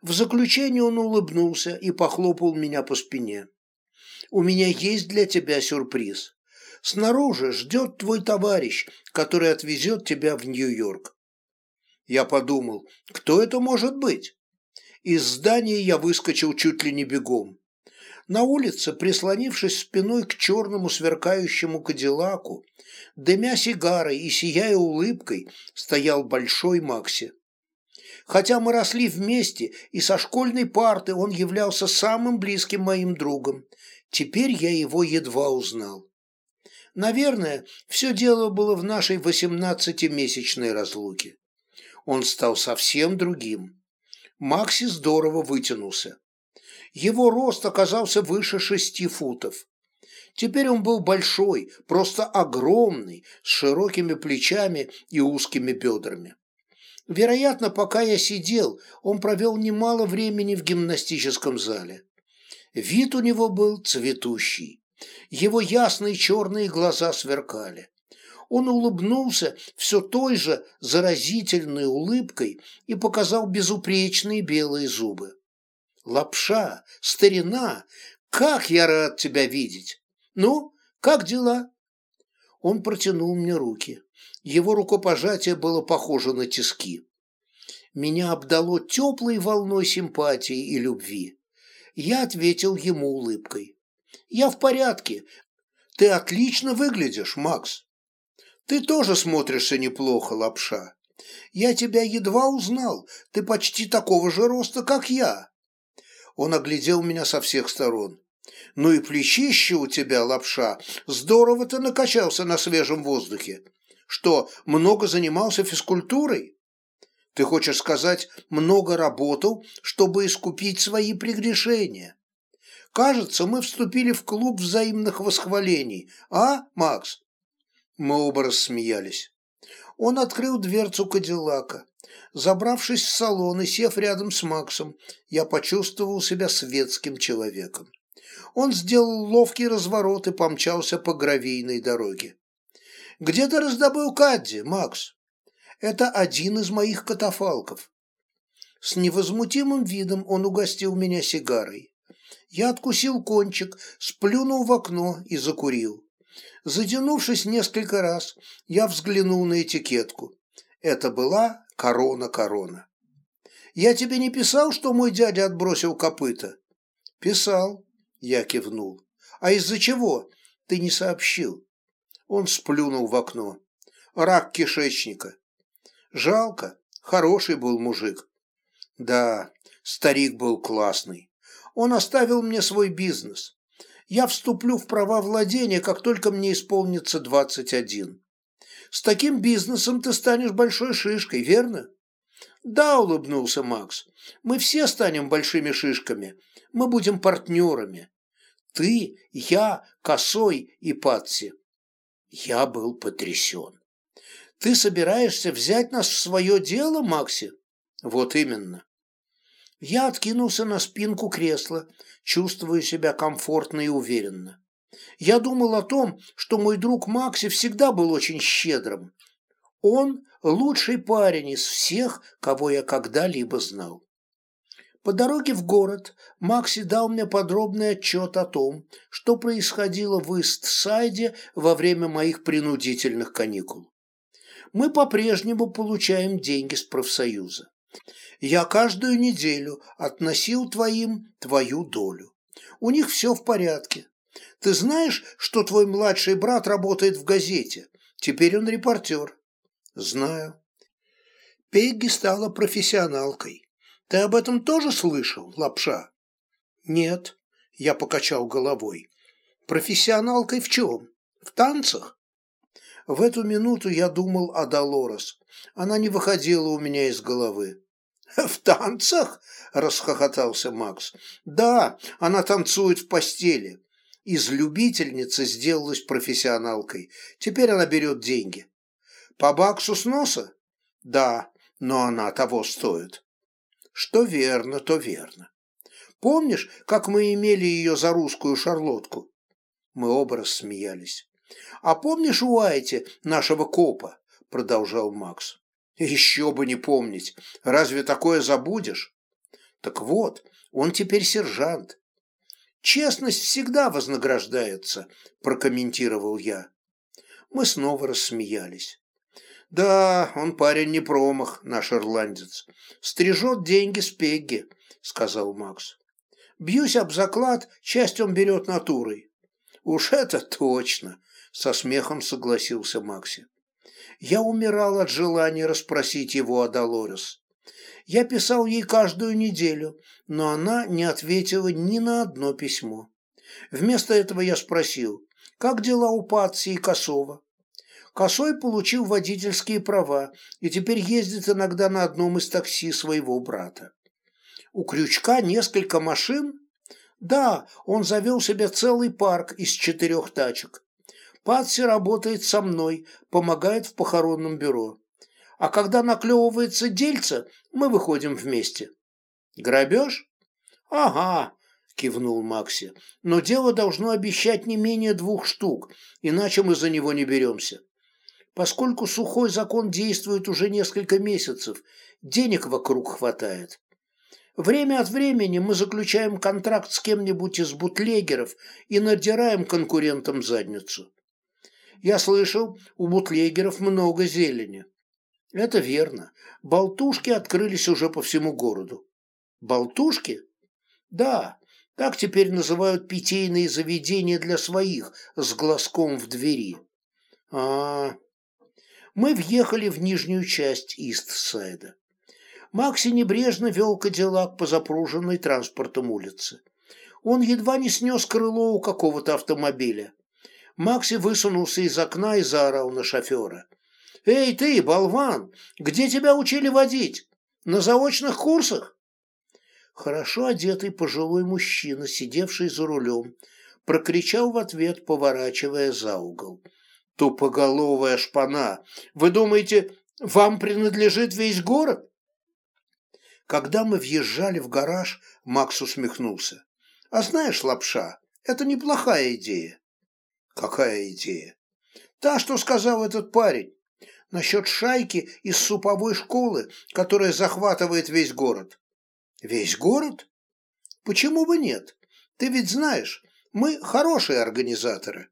В заключение он улыбнулся и похлопал меня по спине. «У меня есть для тебя сюрприз. Снаружи ждет твой товарищ, который отвезет тебя в Нью-Йорк». Я подумал, кто это может быть? Из здания я выскочил чуть ли не бегом. На улице, прислонившись спиной к черному сверкающему кадиллаку, дымя сигарой и сияя улыбкой, стоял большой Макси. Хотя мы росли вместе, и со школьной парты он являлся самым близким моим другом, теперь я его едва узнал. Наверное, все дело было в нашей восемнадцатимесячной разлуке. Он стал совсем другим. Макси здорово вытянулся. Его рост оказался выше шести футов. Теперь он был большой, просто огромный, с широкими плечами и узкими бедрами. Вероятно, пока я сидел, он провел немало времени в гимнастическом зале. Вид у него был цветущий. Его ясные черные глаза сверкали. Он улыбнулся все той же заразительной улыбкой и показал безупречные белые зубы. «Лапша, старина, как я рад тебя видеть! Ну, как дела?» Он протянул мне руки. Его рукопожатие было похоже на тиски. Меня обдало теплой волной симпатии и любви. Я ответил ему улыбкой. «Я в порядке. Ты отлично выглядишь, Макс. Ты тоже смотришься неплохо, лапша. Я тебя едва узнал. Ты почти такого же роста, как я». Он оглядел меня со всех сторон. «Ну и плечище у тебя, лапша. Здорово ты накачался на свежем воздухе. Что, много занимался физкультурой? Ты хочешь сказать, много работал, чтобы искупить свои прегрешения? Кажется, мы вступили в клуб взаимных восхвалений, а, Макс?» Мы оба рассмеялись. Он открыл дверцу Кадиллака. Забравшись в салон и сев рядом с Максом, я почувствовал себя светским человеком. Он сделал ловкий разворот и помчался по гравийной дороге. «Где ты раздобыл Кадди, Макс?» «Это один из моих катафалков». С невозмутимым видом он угостил меня сигарой. Я откусил кончик, сплюнул в окно и закурил. Затянувшись несколько раз, я взглянул на этикетку. Это была корона-корона. «Я тебе не писал, что мой дядя отбросил копыта?» «Писал», — я кивнул. «А из-за чего? Ты не сообщил». Он сплюнул в окно. «Рак кишечника». «Жалко. Хороший был мужик». «Да, старик был классный. Он оставил мне свой бизнес. Я вступлю в права владения, как только мне исполнится двадцать один. С таким бизнесом ты станешь большой шишкой, верно? Да, улыбнулся Макс. Мы все станем большими шишками. Мы будем партнерами. Ты, я, Косой и Патси. Я был потрясен. Ты собираешься взять нас в свое дело, Макси? Вот именно. Я откинулся на спинку кресла, чувствуя себя комфортно и уверенно. Я думал о том, что мой друг Макси всегда был очень щедрым. Он – лучший парень из всех, кого я когда-либо знал. По дороге в город Макси дал мне подробный отчет о том, что происходило в Ист-Сайде во время моих принудительных каникул. Мы по-прежнему получаем деньги с профсоюза. Я каждую неделю относил твоим твою долю. У них все в порядке. Ты знаешь, что твой младший брат работает в газете? Теперь он репортер. Знаю. Пегги стала профессионалкой. Ты об этом тоже слышал, лапша? Нет, я покачал головой. Профессионалкой в чем? В танцах? В эту минуту я думал о Долорес. Она не выходила у меня из головы. «В танцах?» – расхохотался Макс. «Да, она танцует в постели из любительницы сделалась профессионалкой. Теперь она берет деньги. По баксу с носа? Да, но она того стоит. Что верно, то верно. Помнишь, как мы имели ее за русскую шарлотку? Мы оба рассмеялись. А помнишь Уайти, нашего копа? Продолжал Макс. Еще бы не помнить. Разве такое забудешь? Так вот, он теперь сержант. «Честность всегда вознаграждается», – прокомментировал я. Мы снова рассмеялись. «Да, он парень не промах, наш ирландец. Стрижет деньги с Пегги. сказал Макс. Бьюсь об заклад, часть он берет натурой. Уж это точно, со смехом согласился Макси. Я умирал от желания расспросить его о Долорес. Я писал ей каждую неделю, но она не ответила ни на одно письмо. Вместо этого я спросил, как дела у Патси и Косова? Косой получил водительские права и теперь ездит иногда на одном из такси своего брата. У Крючка несколько машин? Да, он завел себе целый парк из четырех тачек. Патси работает со мной, помогает в похоронном бюро. А когда наклевывается дельце, мы выходим вместе. Грабеж? Ага, кивнул Макси. Но дело должно обещать не менее двух штук, иначе мы за него не беремся. Поскольку сухой закон действует уже несколько месяцев, денег вокруг хватает. Время от времени мы заключаем контракт с кем-нибудь из бутлегеров и надираем конкурентам задницу. Я слышал, у бутлегеров много зелени. Это верно. Болтушки открылись уже по всему городу. Болтушки? Да, так теперь называют питейные заведения для своих с глазком в двери. А, -а, -а. Мы въехали в нижнюю часть Ист-Сайда. Макси небрежно вел Кадиллак по запруженной транспортом улице. Он едва не снес крыло у какого-то автомобиля. Макси высунулся из окна и заорал на шофера. «Эй ты, болван, где тебя учили водить? На заочных курсах?» Хорошо одетый пожилой мужчина, сидевший за рулем, прокричал в ответ, поворачивая за угол. «Тупоголовая шпана! Вы думаете, вам принадлежит весь город?» Когда мы въезжали в гараж, Макс усмехнулся. «А знаешь, лапша, это неплохая идея». «Какая идея?» «Та, что сказал этот парень насчет шайки из суповой школы, которая захватывает весь город. Весь город? Почему бы нет? Ты ведь знаешь, мы хорошие организаторы.